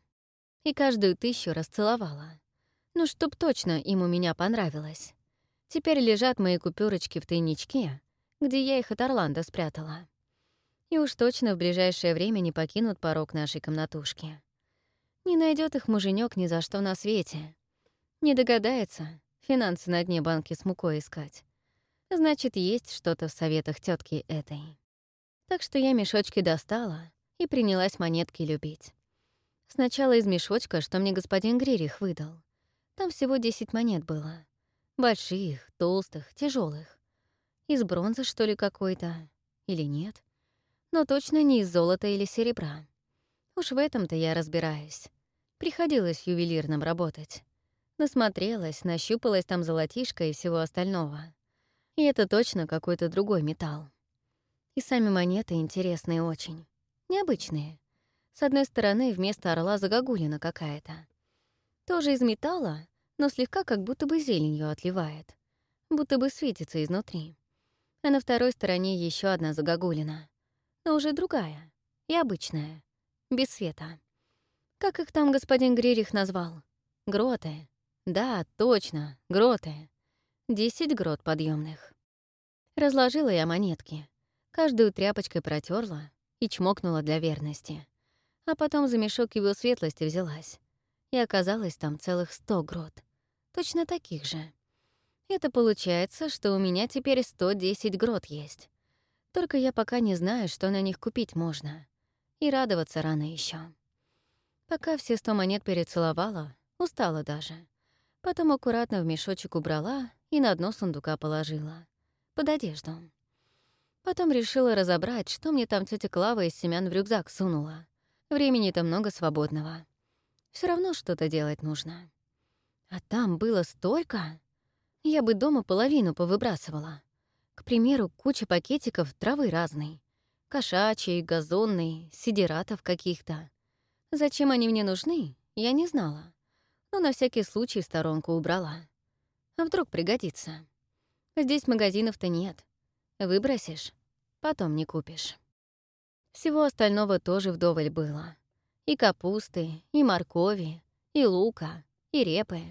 И каждую тысячу расцеловала. Ну, чтоб точно им у меня понравилось. Теперь лежат мои купюрочки в тайничке, где я их от Орландо спрятала. И уж точно в ближайшее время не покинут порог нашей комнатушки. Не найдет их муженек ни за что на свете. Не догадается финансы на дне банки с мукой искать. Значит, есть что-то в советах тетки этой. Так что я мешочки достала и принялась монетки любить. Сначала из мешочка, что мне господин Гририх выдал. Там всего 10 монет было. Больших, толстых, тяжелых. Из бронзы, что ли, какой-то? Или нет? Но точно не из золота или серебра. Уж в этом-то я разбираюсь. Приходилось ювелирным работать. Насмотрелась, нащупалась там золотишко и всего остального. И это точно какой-то другой металл. И сами монеты интересные очень. Необычные. С одной стороны, вместо орла загогулина какая-то. Тоже из металла, но слегка как будто бы зеленью отливает. Будто бы светится изнутри. А на второй стороне еще одна загогулина. Но уже другая. И обычная. Без света. Как их там господин Гририх назвал? Гроты. Да, точно, гроты. Десять грот подъемных. Разложила я монетки. Каждую тряпочкой протерла и чмокнула для верности. А потом за мешок его светлости взялась. И оказалось там целых сто грот. Точно таких же. Это получается, что у меня теперь 110 грот есть. Только я пока не знаю, что на них купить можно. И радоваться рано еще. Пока все сто монет перецеловала, устала даже. Потом аккуратно в мешочек убрала и на дно сундука положила. Под одежду. Потом решила разобрать, что мне там тетя Клава из семян в рюкзак сунула. Времени-то много свободного. Все равно что-то делать нужно. А там было столько. Я бы дома половину повыбрасывала. К примеру, куча пакетиков травы разной. Кошачьей, газонной, сидератов каких-то. Зачем они мне нужны, я не знала. Но на всякий случай сторонку убрала. А вдруг пригодится? Здесь магазинов-то нет. Выбросишь, потом не купишь. Всего остального тоже вдоволь было. И капусты, и моркови, и лука, и репы,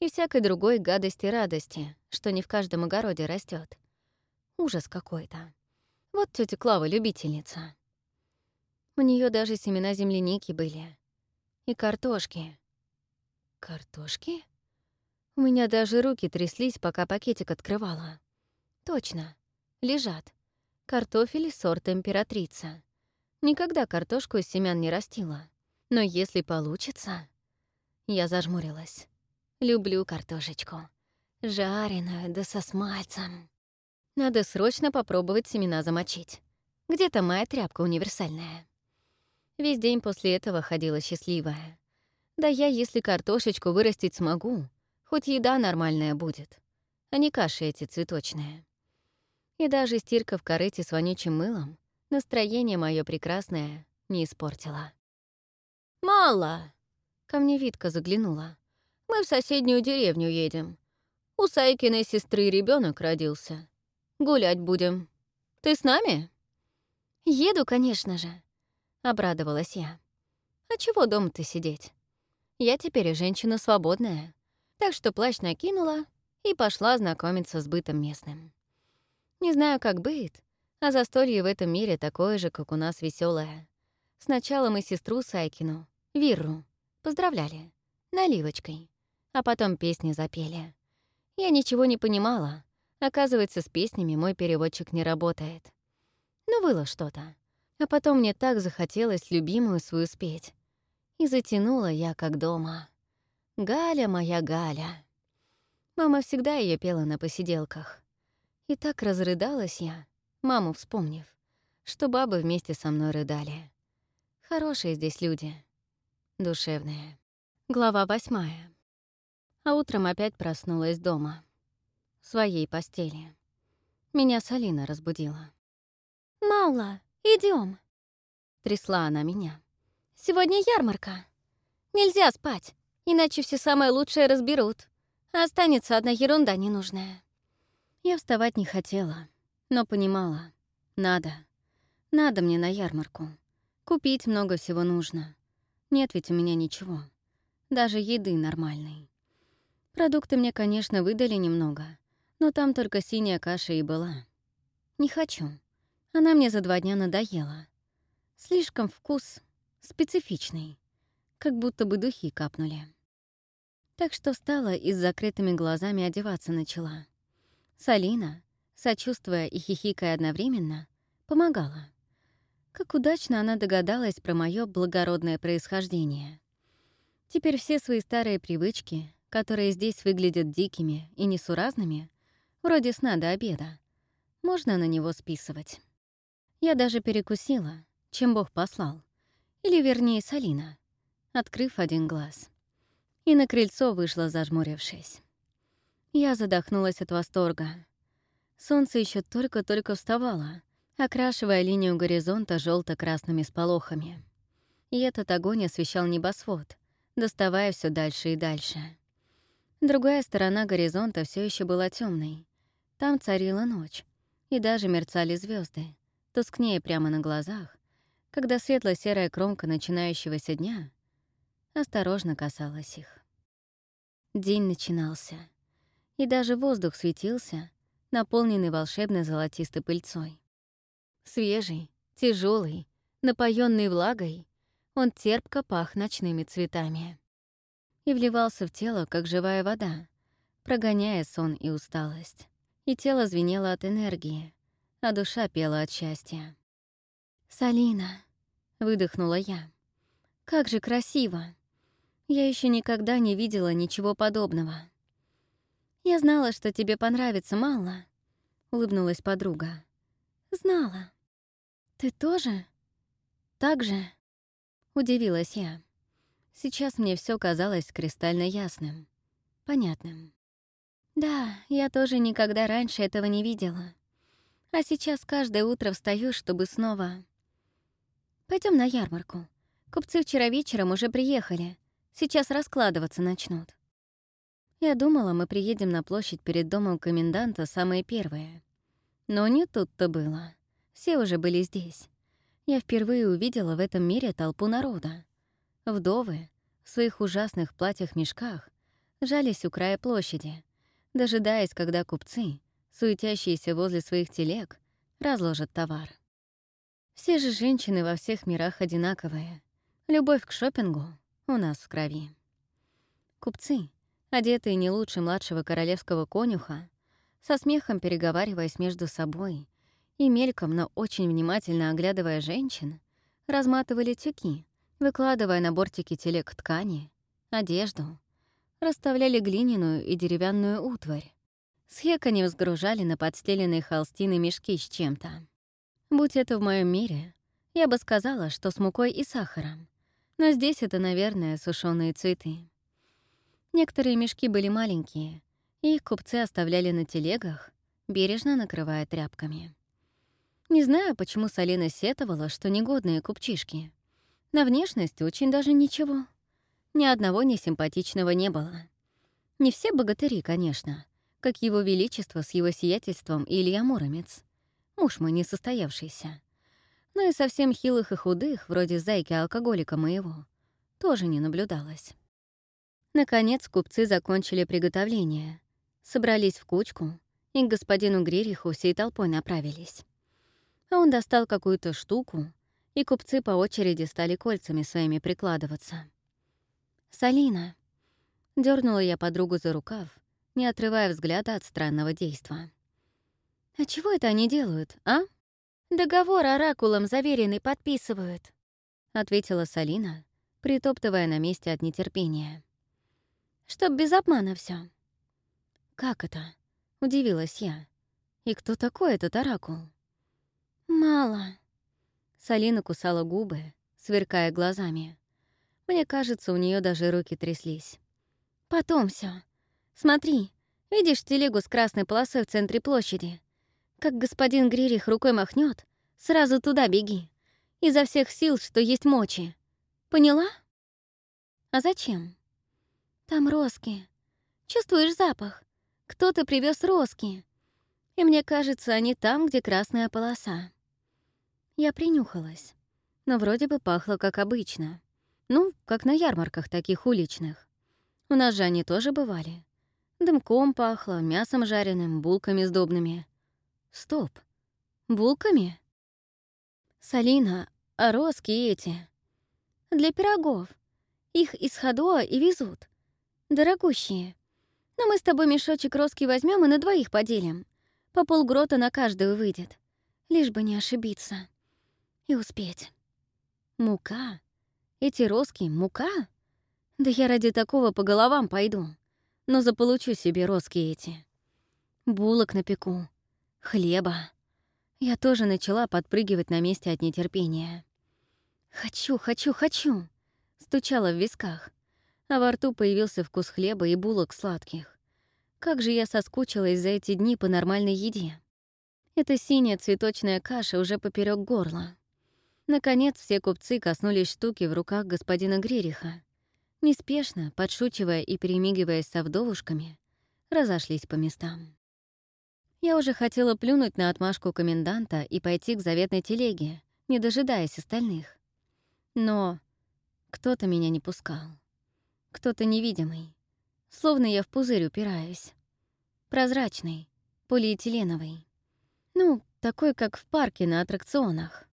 и всякой другой гадости-радости, что не в каждом огороде растет. Ужас какой-то. Вот тетя Клава любительница. У нее даже семена земляники были. И картошки. Картошки? У меня даже руки тряслись, пока пакетик открывала. Точно. Лежат. Картофель сорт императрица. Никогда картошку из семян не растила. Но если получится... Я зажмурилась. Люблю картошечку. Жареную, да со смальцем. Надо срочно попробовать семена замочить. Где-то моя тряпка универсальная. Весь день после этого ходила счастливая. Да я, если картошечку вырастить смогу, хоть еда нормальная будет, а не каши эти цветочные. И даже стирка в корыте с вонючим мылом настроение мое прекрасное не испортила. «Мало!» — ко мне Витка заглянула. «Мы в соседнюю деревню едем. У Сайкиной сестры ребенок родился. Гулять будем. Ты с нами?» «Еду, конечно же», — обрадовалась я. «А чего дома-то сидеть? Я теперь женщина свободная, так что плащ накинула и пошла знакомиться с бытом местным. Не знаю, как быт, а застолье в этом мире такое же, как у нас веселое. Сначала мы сестру Сайкину, Вирру, поздравляли, наливочкой, а потом песни запели. Я ничего не понимала. Оказывается, с песнями мой переводчик не работает. Ну, было что-то. А потом мне так захотелось любимую свою спеть. И затянула я как дома. «Галя моя Галя». Мама всегда ее пела на посиделках. И так разрыдалась я, маму вспомнив, что бабы вместе со мной рыдали. Хорошие здесь люди. Душевные. Глава восьмая. А утром опять проснулась дома. В своей постели. Меня Салина разбудила. «Маула, идем. Трясла она меня. «Сегодня ярмарка. Нельзя спать, иначе все самое лучшее разберут. Останется одна ерунда ненужная». Я вставать не хотела, но понимала. Надо. Надо мне на ярмарку. Купить много всего нужно. Нет ведь у меня ничего. Даже еды нормальной. Продукты мне, конечно, выдали немного, но там только синяя каша и была. Не хочу. Она мне за два дня надоела. Слишком вкус специфичный, как будто бы духи капнули. Так что встала и с закрытыми глазами одеваться начала. Салина, сочувствуя и хихикая одновременно, помогала. Как удачно она догадалась про мое благородное происхождение. Теперь все свои старые привычки, которые здесь выглядят дикими и несуразными, вроде сна до обеда, можно на него списывать. Я даже перекусила, чем Бог послал, или вернее Салина, открыв один глаз. И на крыльцо вышла, зажмурившись. Я задохнулась от восторга. Солнце еще только-только вставало, окрашивая линию горизонта желто красными сполохами. И этот огонь освещал небосвод, доставая все дальше и дальше. Другая сторона горизонта все еще была темной. Там царила ночь, и даже мерцали звезды, тускнее прямо на глазах, когда светло-серая кромка начинающегося дня осторожно касалась их. День начинался — и даже воздух светился, наполненный волшебной золотистой пыльцой. Свежий, тяжелый, напоенный влагой, он терпко пах ночными цветами. И вливался в тело, как живая вода, прогоняя сон и усталость. И тело звенело от энергии, а душа пела от счастья. «Салина», — выдохнула я, — «как же красиво! Я еще никогда не видела ничего подобного». «Я знала, что тебе понравится, мало», — улыбнулась подруга. «Знала. Ты тоже? Так же?» — удивилась я. Сейчас мне все казалось кристально ясным, понятным. Да, я тоже никогда раньше этого не видела. А сейчас каждое утро встаю, чтобы снова... Пойдем на ярмарку. Купцы вчера вечером уже приехали. Сейчас раскладываться начнут. Я думала, мы приедем на площадь перед домом коменданта самые первые. Но не тут-то было. Все уже были здесь. Я впервые увидела в этом мире толпу народа. Вдовы в своих ужасных платьях-мешках жались у края площади, дожидаясь, когда купцы, суетящиеся возле своих телег, разложат товар. Все же женщины во всех мирах одинаковые. Любовь к шопингу у нас в крови. Купцы, одетые не лучше младшего королевского конюха, со смехом переговариваясь между собой и мельком, но очень внимательно оглядывая женщин, разматывали тюки, выкладывая на бортики телег ткани, одежду, расставляли глиняную и деревянную утварь, с хеканем сгружали на подстеленные холстины мешки с чем-то. Будь это в моем мире, я бы сказала, что с мукой и сахаром, но здесь это, наверное, сушеные цветы. Некоторые мешки были маленькие, и их купцы оставляли на телегах, бережно накрывая тряпками. Не знаю, почему Салина сетовала, что негодные купчишки. На внешность очень даже ничего. Ни одного несимпатичного не было. Не все богатыри, конечно, как его величество с его сиятельством Илья Муромец, муж мой несостоявшийся. Но и совсем хилых и худых, вроде зайки-алкоголика моего, тоже не наблюдалось. Наконец купцы закончили приготовление, собрались в кучку и к господину Гририху всей толпой направились. А он достал какую-то штуку, и купцы по очереди стали кольцами своими прикладываться. «Салина!» Дернула я подругу за рукав, не отрывая взгляда от странного действа. «А чего это они делают, а?» «Договор оракулом заверенный подписывают», — ответила Салина, притоптывая на месте от нетерпения. «Чтоб без обмана все. «Как это?» — удивилась я. «И кто такой этот оракул?» «Мало». Салина кусала губы, сверкая глазами. Мне кажется, у нее даже руки тряслись. «Потом все. Смотри, видишь телегу с красной полосой в центре площади? Как господин Гририх рукой махнет, сразу туда беги. Изо всех сил, что есть мочи. Поняла? А зачем? Там роски. Чувствуешь запах? Кто-то привез роски. И мне кажется, они там, где красная полоса. Я принюхалась. Но вроде бы пахло как обычно. Ну, как на ярмарках таких уличных. У нас же они тоже бывали. Дымком пахло, мясом жареным, булками сдобными. Стоп. Булками? Салина, а роски эти? Для пирогов. Их из Ходоа и везут. Дорогущие. Но мы с тобой мешочек роски возьмем и на двоих поделим. По полгрота на каждую выйдет. Лишь бы не ошибиться. И успеть. Мука? Эти роски — мука? Да я ради такого по головам пойду. Но заполучу себе роски эти. Булок напеку. Хлеба. Я тоже начала подпрыгивать на месте от нетерпения. «Хочу, хочу, хочу!» — стучала в висках, а во рту появился вкус хлеба и булок сладких. Как же я соскучилась за эти дни по нормальной еде. Эта синяя цветочная каша уже поперек горла. Наконец все купцы коснулись штуки в руках господина Гририха. Неспешно, подшучивая и перемигиваясь со вдовушками, разошлись по местам. Я уже хотела плюнуть на отмашку коменданта и пойти к заветной телеге, не дожидаясь остальных. Но кто-то меня не пускал. Кто-то невидимый. Словно я в пузырь упираюсь. Прозрачный, полиэтиленовый. Ну, такой, как в парке на аттракционах.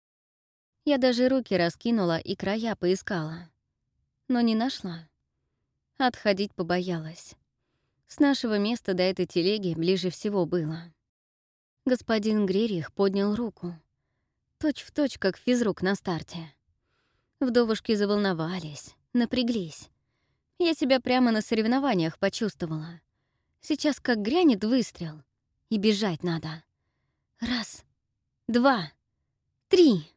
Я даже руки раскинула и края поискала. Но не нашла. Отходить побоялась. С нашего места до этой телеги ближе всего было. Господин Грерих поднял руку. Точь в точь, как физрук на старте. Вдовушки заволновались, напряглись. Я себя прямо на соревнованиях почувствовала. Сейчас как грянет выстрел, и бежать надо. Раз, два, три.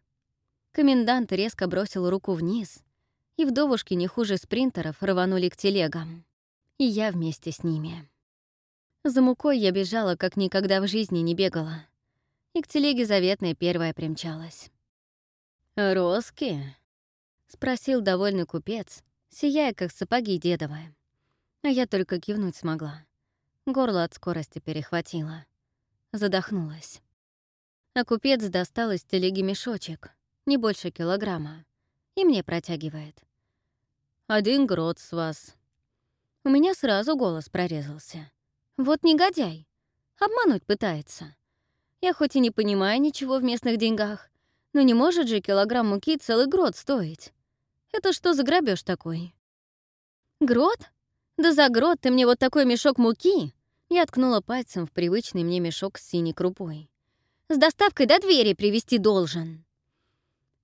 Комендант резко бросил руку вниз, и вдовушки не хуже спринтеров рванули к телегам и я вместе с ними. За мукой я бежала, как никогда в жизни не бегала. И к телеге заветной первая примчалась. «Роски?» — спросил довольный купец, сияя, как сапоги дедовы. А я только кивнуть смогла. Горло от скорости перехватило. Задохнулась. А купец достал из телеги мешочек, не больше килограмма, и мне протягивает. «Один грот с вас», у меня сразу голос прорезался. Вот негодяй. Обмануть пытается. Я хоть и не понимаю ничего в местных деньгах, но не может же килограмм муки целый грот стоить. Это что за грабеж такой? Грот? Да за грот ты мне вот такой мешок муки? Я ткнула пальцем в привычный мне мешок с синей крупой. С доставкой до двери привезти должен.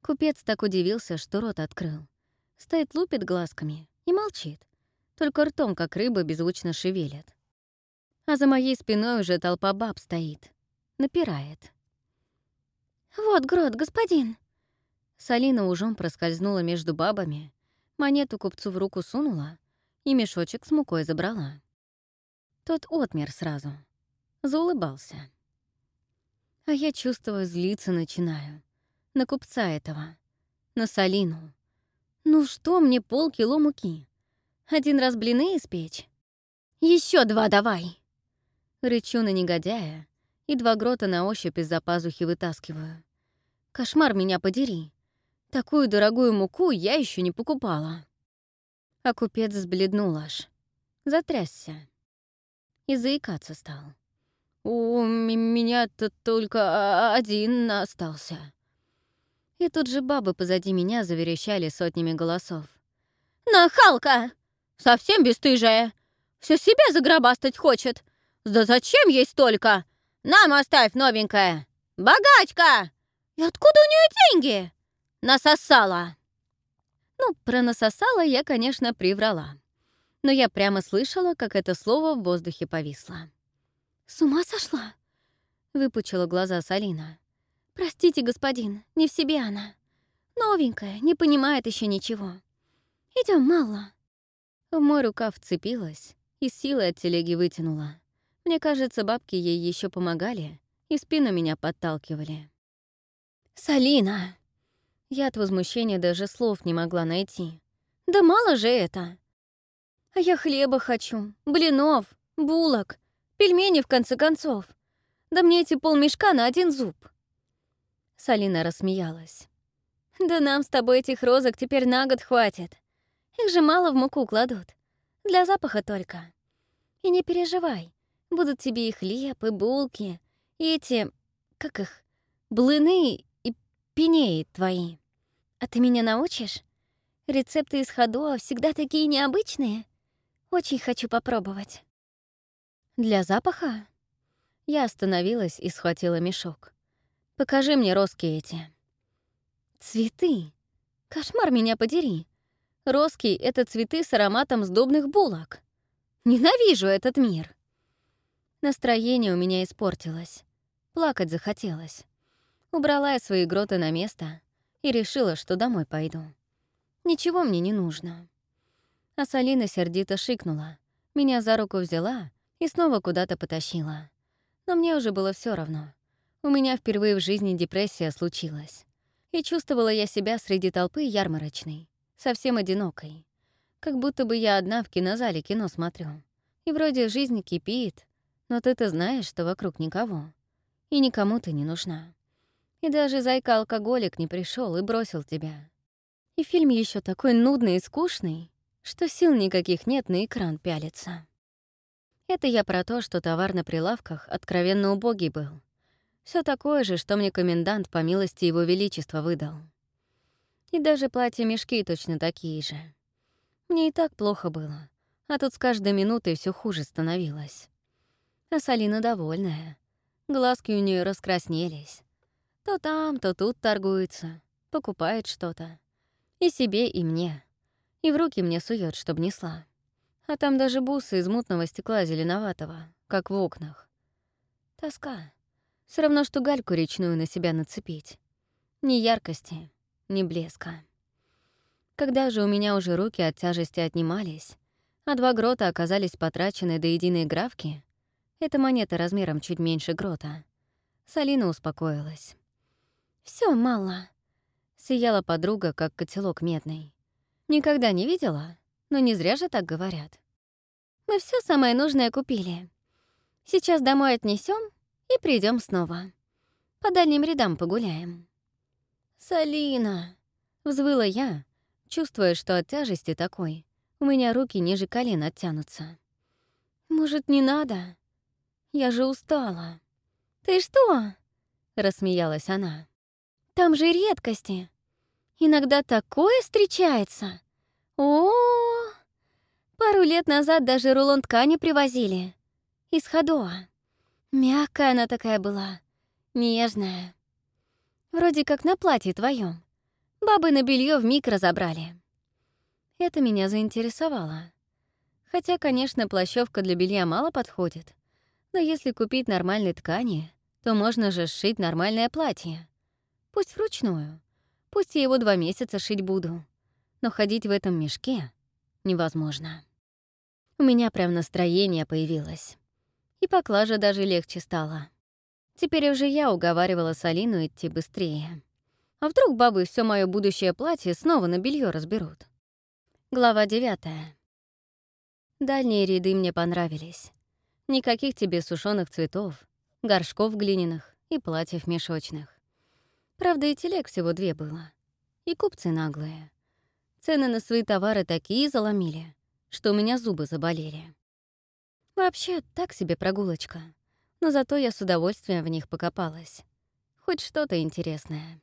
Купец так удивился, что рот открыл. Стоит лупит глазками и молчит только ртом, как рыба, беззвучно шевелят. А за моей спиной уже толпа баб стоит, напирает. «Вот грот, господин!» Салина ужом проскользнула между бабами, монету купцу в руку сунула и мешочек с мукой забрала. Тот отмер сразу, заулыбался. А я, чувствую, злиться начинаю. На купца этого, на Салину. Ну что мне полкило муки? Один раз блины испечь? Еще два давай!» Рычу на негодяя и два грота на ощупь из-за пазухи вытаскиваю. Кошмар меня подери. Такую дорогую муку я еще не покупала. А купец сбледнул аж. Затрясся. И заикаться стал. «У меня-то только один остался». И тут же бабы позади меня заверещали сотнями голосов. «Нахалка! совсем бесстыжая. Все себе загробастать хочет. Да зачем ей столько? Нам оставь, новенькая. Богачка! И откуда у нее деньги? Насосала. Ну, про насосала я, конечно, приврала. Но я прямо слышала, как это слово в воздухе повисло. «С ума сошла?» — выпучила глаза Салина. «Простите, господин, не в себе она. Новенькая, не понимает еще ничего. Идем, мало». В мой рукав вцепилась и силой от телеги вытянула. Мне кажется, бабки ей еще помогали и спину меня подталкивали. «Салина!» Я от возмущения даже слов не могла найти. «Да мало же это!» «А я хлеба хочу, блинов, булок, пельмени, в конце концов. Да мне эти полмешка на один зуб». Салина рассмеялась. «Да нам с тобой этих розок теперь на год хватит. Их же мало в муку кладут. Для запаха только. И не переживай, будут тебе и хлеб, и булки, и эти, как их, блины и пинеи твои. А ты меня научишь? Рецепты из Ходуа всегда такие необычные. Очень хочу попробовать. Для запаха? Я остановилась и схватила мешок. Покажи мне роски эти. Цветы. Кошмар меня подери. Роски — это цветы с ароматом сдобных булок. Ненавижу этот мир. Настроение у меня испортилось. Плакать захотелось. Убрала я свои гроты на место и решила, что домой пойду. Ничего мне не нужно. А Салина сердито шикнула, меня за руку взяла и снова куда-то потащила. Но мне уже было все равно. У меня впервые в жизни депрессия случилась. И чувствовала я себя среди толпы ярмарочной совсем одинокой. Как будто бы я одна в кинозале кино смотрю. И вроде жизнь кипит, но ты-то знаешь, что вокруг никого. И никому ты не нужна. И даже зайка-алкоголик не пришел и бросил тебя. И фильм еще такой нудный и скучный, что сил никаких нет на экран пялиться. Это я про то, что товар на прилавках откровенно убогий был. Все такое же, что мне комендант по милости его величества выдал. И даже платья-мешки точно такие же. Мне и так плохо было, а тут с каждой минутой все хуже становилось. А Салина довольная. Глазки у нее раскраснелись. То там, то тут торгуется, покупает что-то. И себе, и мне. И в руки мне сует, чтоб несла. А там даже бусы из мутного стекла зеленоватого, как в окнах. Тоска. Все равно, что гальку речную на себя нацепить. Ни яркости, ни блеска. Когда же у меня уже руки от тяжести отнимались, а два грота оказались потрачены до единой графки, эта монета размером чуть меньше грота, Салина успокоилась. Все мало», — сияла подруга, как котелок медный. «Никогда не видела, но не зря же так говорят. Мы все самое нужное купили. Сейчас домой отнесем и придем снова. По дальним рядам погуляем». «Салина!» — взвыла я, чувствуя, что от тяжести такой у меня руки ниже колен оттянутся. «Может, не надо? Я же устала». «Ты что?» — рассмеялась она. «Там же редкости. Иногда такое встречается. О! Пару лет назад даже рулон ткани привозили. Из Ходоа. Мягкая она такая была, нежная. Вроде как на платье твоем. Бабы на белье в миг разобрали. Это меня заинтересовало. Хотя, конечно, плащевка для белья мало подходит. Но если купить нормальной ткани, то можно же сшить нормальное платье. Пусть вручную. Пусть я его два месяца шить буду. Но ходить в этом мешке невозможно. У меня прям настроение появилось. И поклажа даже легче стала. Теперь уже я уговаривала Салину идти быстрее. А вдруг бабы все мое будущее платье снова на белье разберут? Глава девятая. Дальние ряды мне понравились. Никаких тебе сушеных цветов, горшков глиняных и платьев мешочных. Правда, и телег всего две было. И купцы наглые. Цены на свои товары такие заломили, что у меня зубы заболели. Вообще, так себе прогулочка но зато я с удовольствием в них покопалась. Хоть что-то интересное.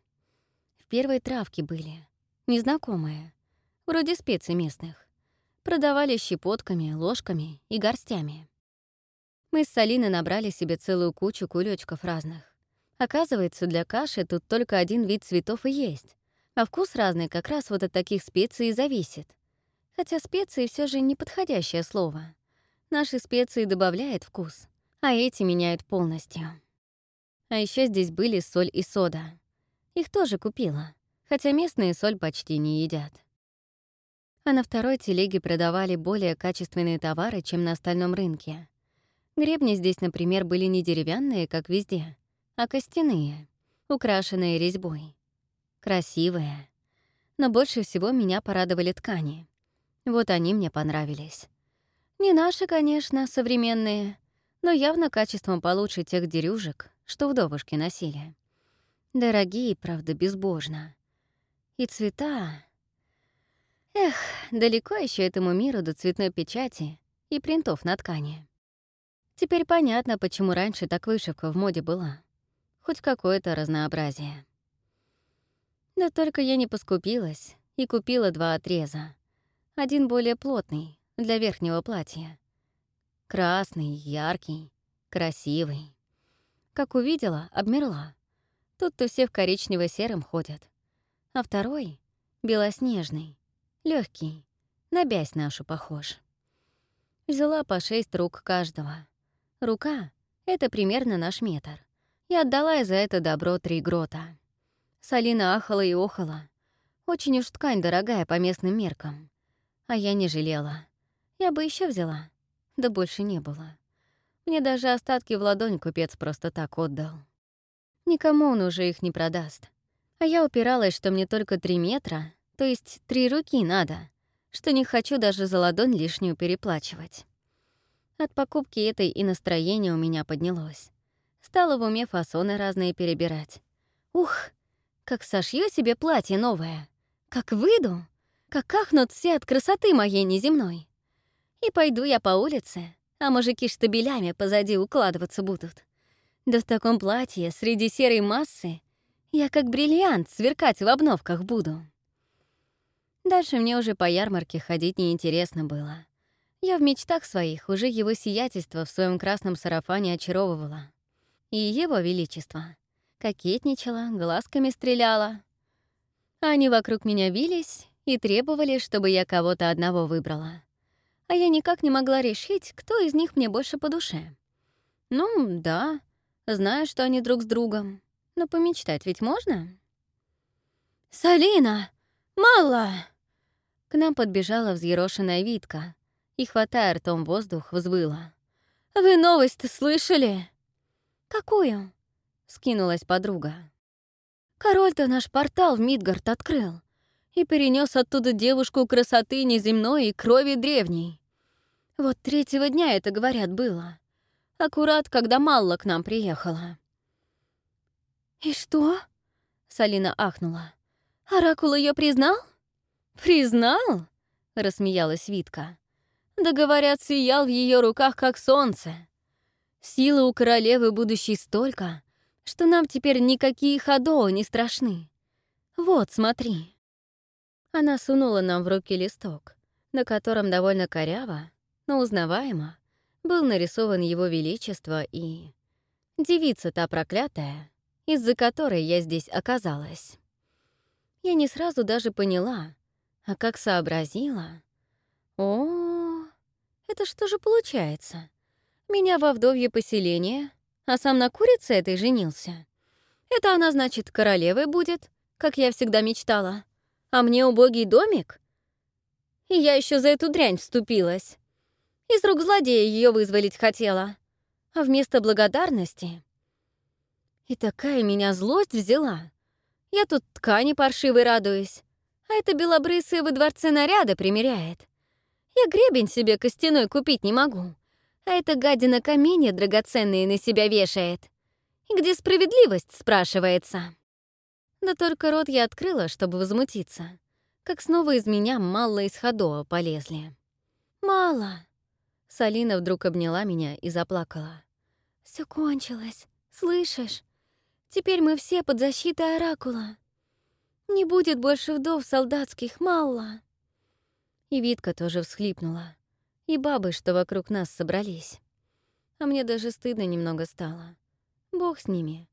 В первой травке были. Незнакомые. Вроде специй местных. Продавали щепотками, ложками и горстями. Мы с Салиной набрали себе целую кучу кулечков разных. Оказывается, для каши тут только один вид цветов и есть, а вкус разный как раз вот от таких специй и зависит. Хотя специи все же неподходящее слово. Наши специи добавляют вкус, а эти меняют полностью. А еще здесь были соль и сода. Их тоже купила, хотя местные соль почти не едят. А на второй телеге продавали более качественные товары, чем на остальном рынке. Гребни здесь, например, были не деревянные, как везде, а костяные, украшенные резьбой. Красивые. Но больше всего меня порадовали ткани. Вот они мне понравились. Не наши, конечно, современные, но явно качеством получше тех дерюжек, что вдовушки носили. Дорогие, правда, безбожно. И цвета... Эх, далеко еще этому миру до цветной печати и принтов на ткани. Теперь понятно, почему раньше так вышивка в моде была. Хоть какое-то разнообразие. Да только я не поскупилась и купила два отреза. Один более плотный, для верхнего платья. Красный, яркий, красивый. Как увидела, обмерла. Тут-то все в коричнево-сером ходят. А второй — белоснежный, легкий, на бязь нашу похож. Взяла по шесть рук каждого. Рука — это примерно наш метр. И отдала за это добро три грота. Салина ахала и охала. Очень уж ткань дорогая по местным меркам. А я не жалела. Я бы еще взяла. Да больше не было. Мне даже остатки в ладонь купец просто так отдал. Никому он уже их не продаст. А я упиралась, что мне только три метра, то есть три руки надо, что не хочу даже за ладонь лишнюю переплачивать. От покупки этой и настроение у меня поднялось. Стало в уме фасоны разные перебирать. Ух, как сошью себе платье новое. Как выйду, как ахнут все от красоты моей неземной. И пойду я по улице, а мужики штабелями позади укладываться будут. Да в таком платье, среди серой массы, я как бриллиант сверкать в обновках буду. Дальше мне уже по ярмарке ходить неинтересно было. Я в мечтах своих уже его сиятельство в своем красном сарафане очаровывала. И его величество. Кокетничала, глазками стреляла. Они вокруг меня вились и требовали, чтобы я кого-то одного выбрала. А я никак не могла решить, кто из них мне больше по душе. Ну, да, знаю, что они друг с другом. Но помечтать ведь можно? «Салина! Мало!» К нам подбежала взъерошенная Витка, и, хватая ртом воздух, взвыла. «Вы новость слышали?» «Какую?» — скинулась подруга. «Король-то наш портал в Мидгард открыл и перенес оттуда девушку красоты неземной и крови древней. Вот третьего дня это, говорят, было. Аккурат, когда Малла к нам приехала». «И что?» — Салина ахнула. «Оракул ее признал?» «Признал?» — рассмеялась Витка да, говорят, сиял в ее руках, как солнце. Силы у королевы будущей столько, что нам теперь никакие ходоу не страшны. Вот, смотри. Она сунула нам в руки листок, на котором довольно коряво, но узнаваемо был нарисован его величество и... Девица та проклятая, из-за которой я здесь оказалась. Я не сразу даже поняла, а как сообразила... О, это что же получается? Меня во вдовье поселение, а сам на курице этой женился. Это она, значит, королевой будет, как я всегда мечтала. А мне убогий домик? И я еще за эту дрянь вступилась. Из рук злодея ее вызволить хотела. А вместо благодарности... И такая меня злость взяла. Я тут ткани паршивой радуюсь, а это белобрысые во дворце наряда примеряет. Я гребень себе костяной купить не могу. А эта гадина каменья драгоценные на себя вешает. И где справедливость, спрашивается? Да только рот я открыла, чтобы возмутиться. Как снова из меня мало из ходоа полезли. «Мало!» Салина вдруг обняла меня и заплакала. Все кончилось, слышишь? Теперь мы все под защитой Оракула. Не будет больше вдов солдатских, мало!» И Витка тоже всхлипнула. И бабы, что вокруг нас собрались. А мне даже стыдно немного стало. Бог с ними.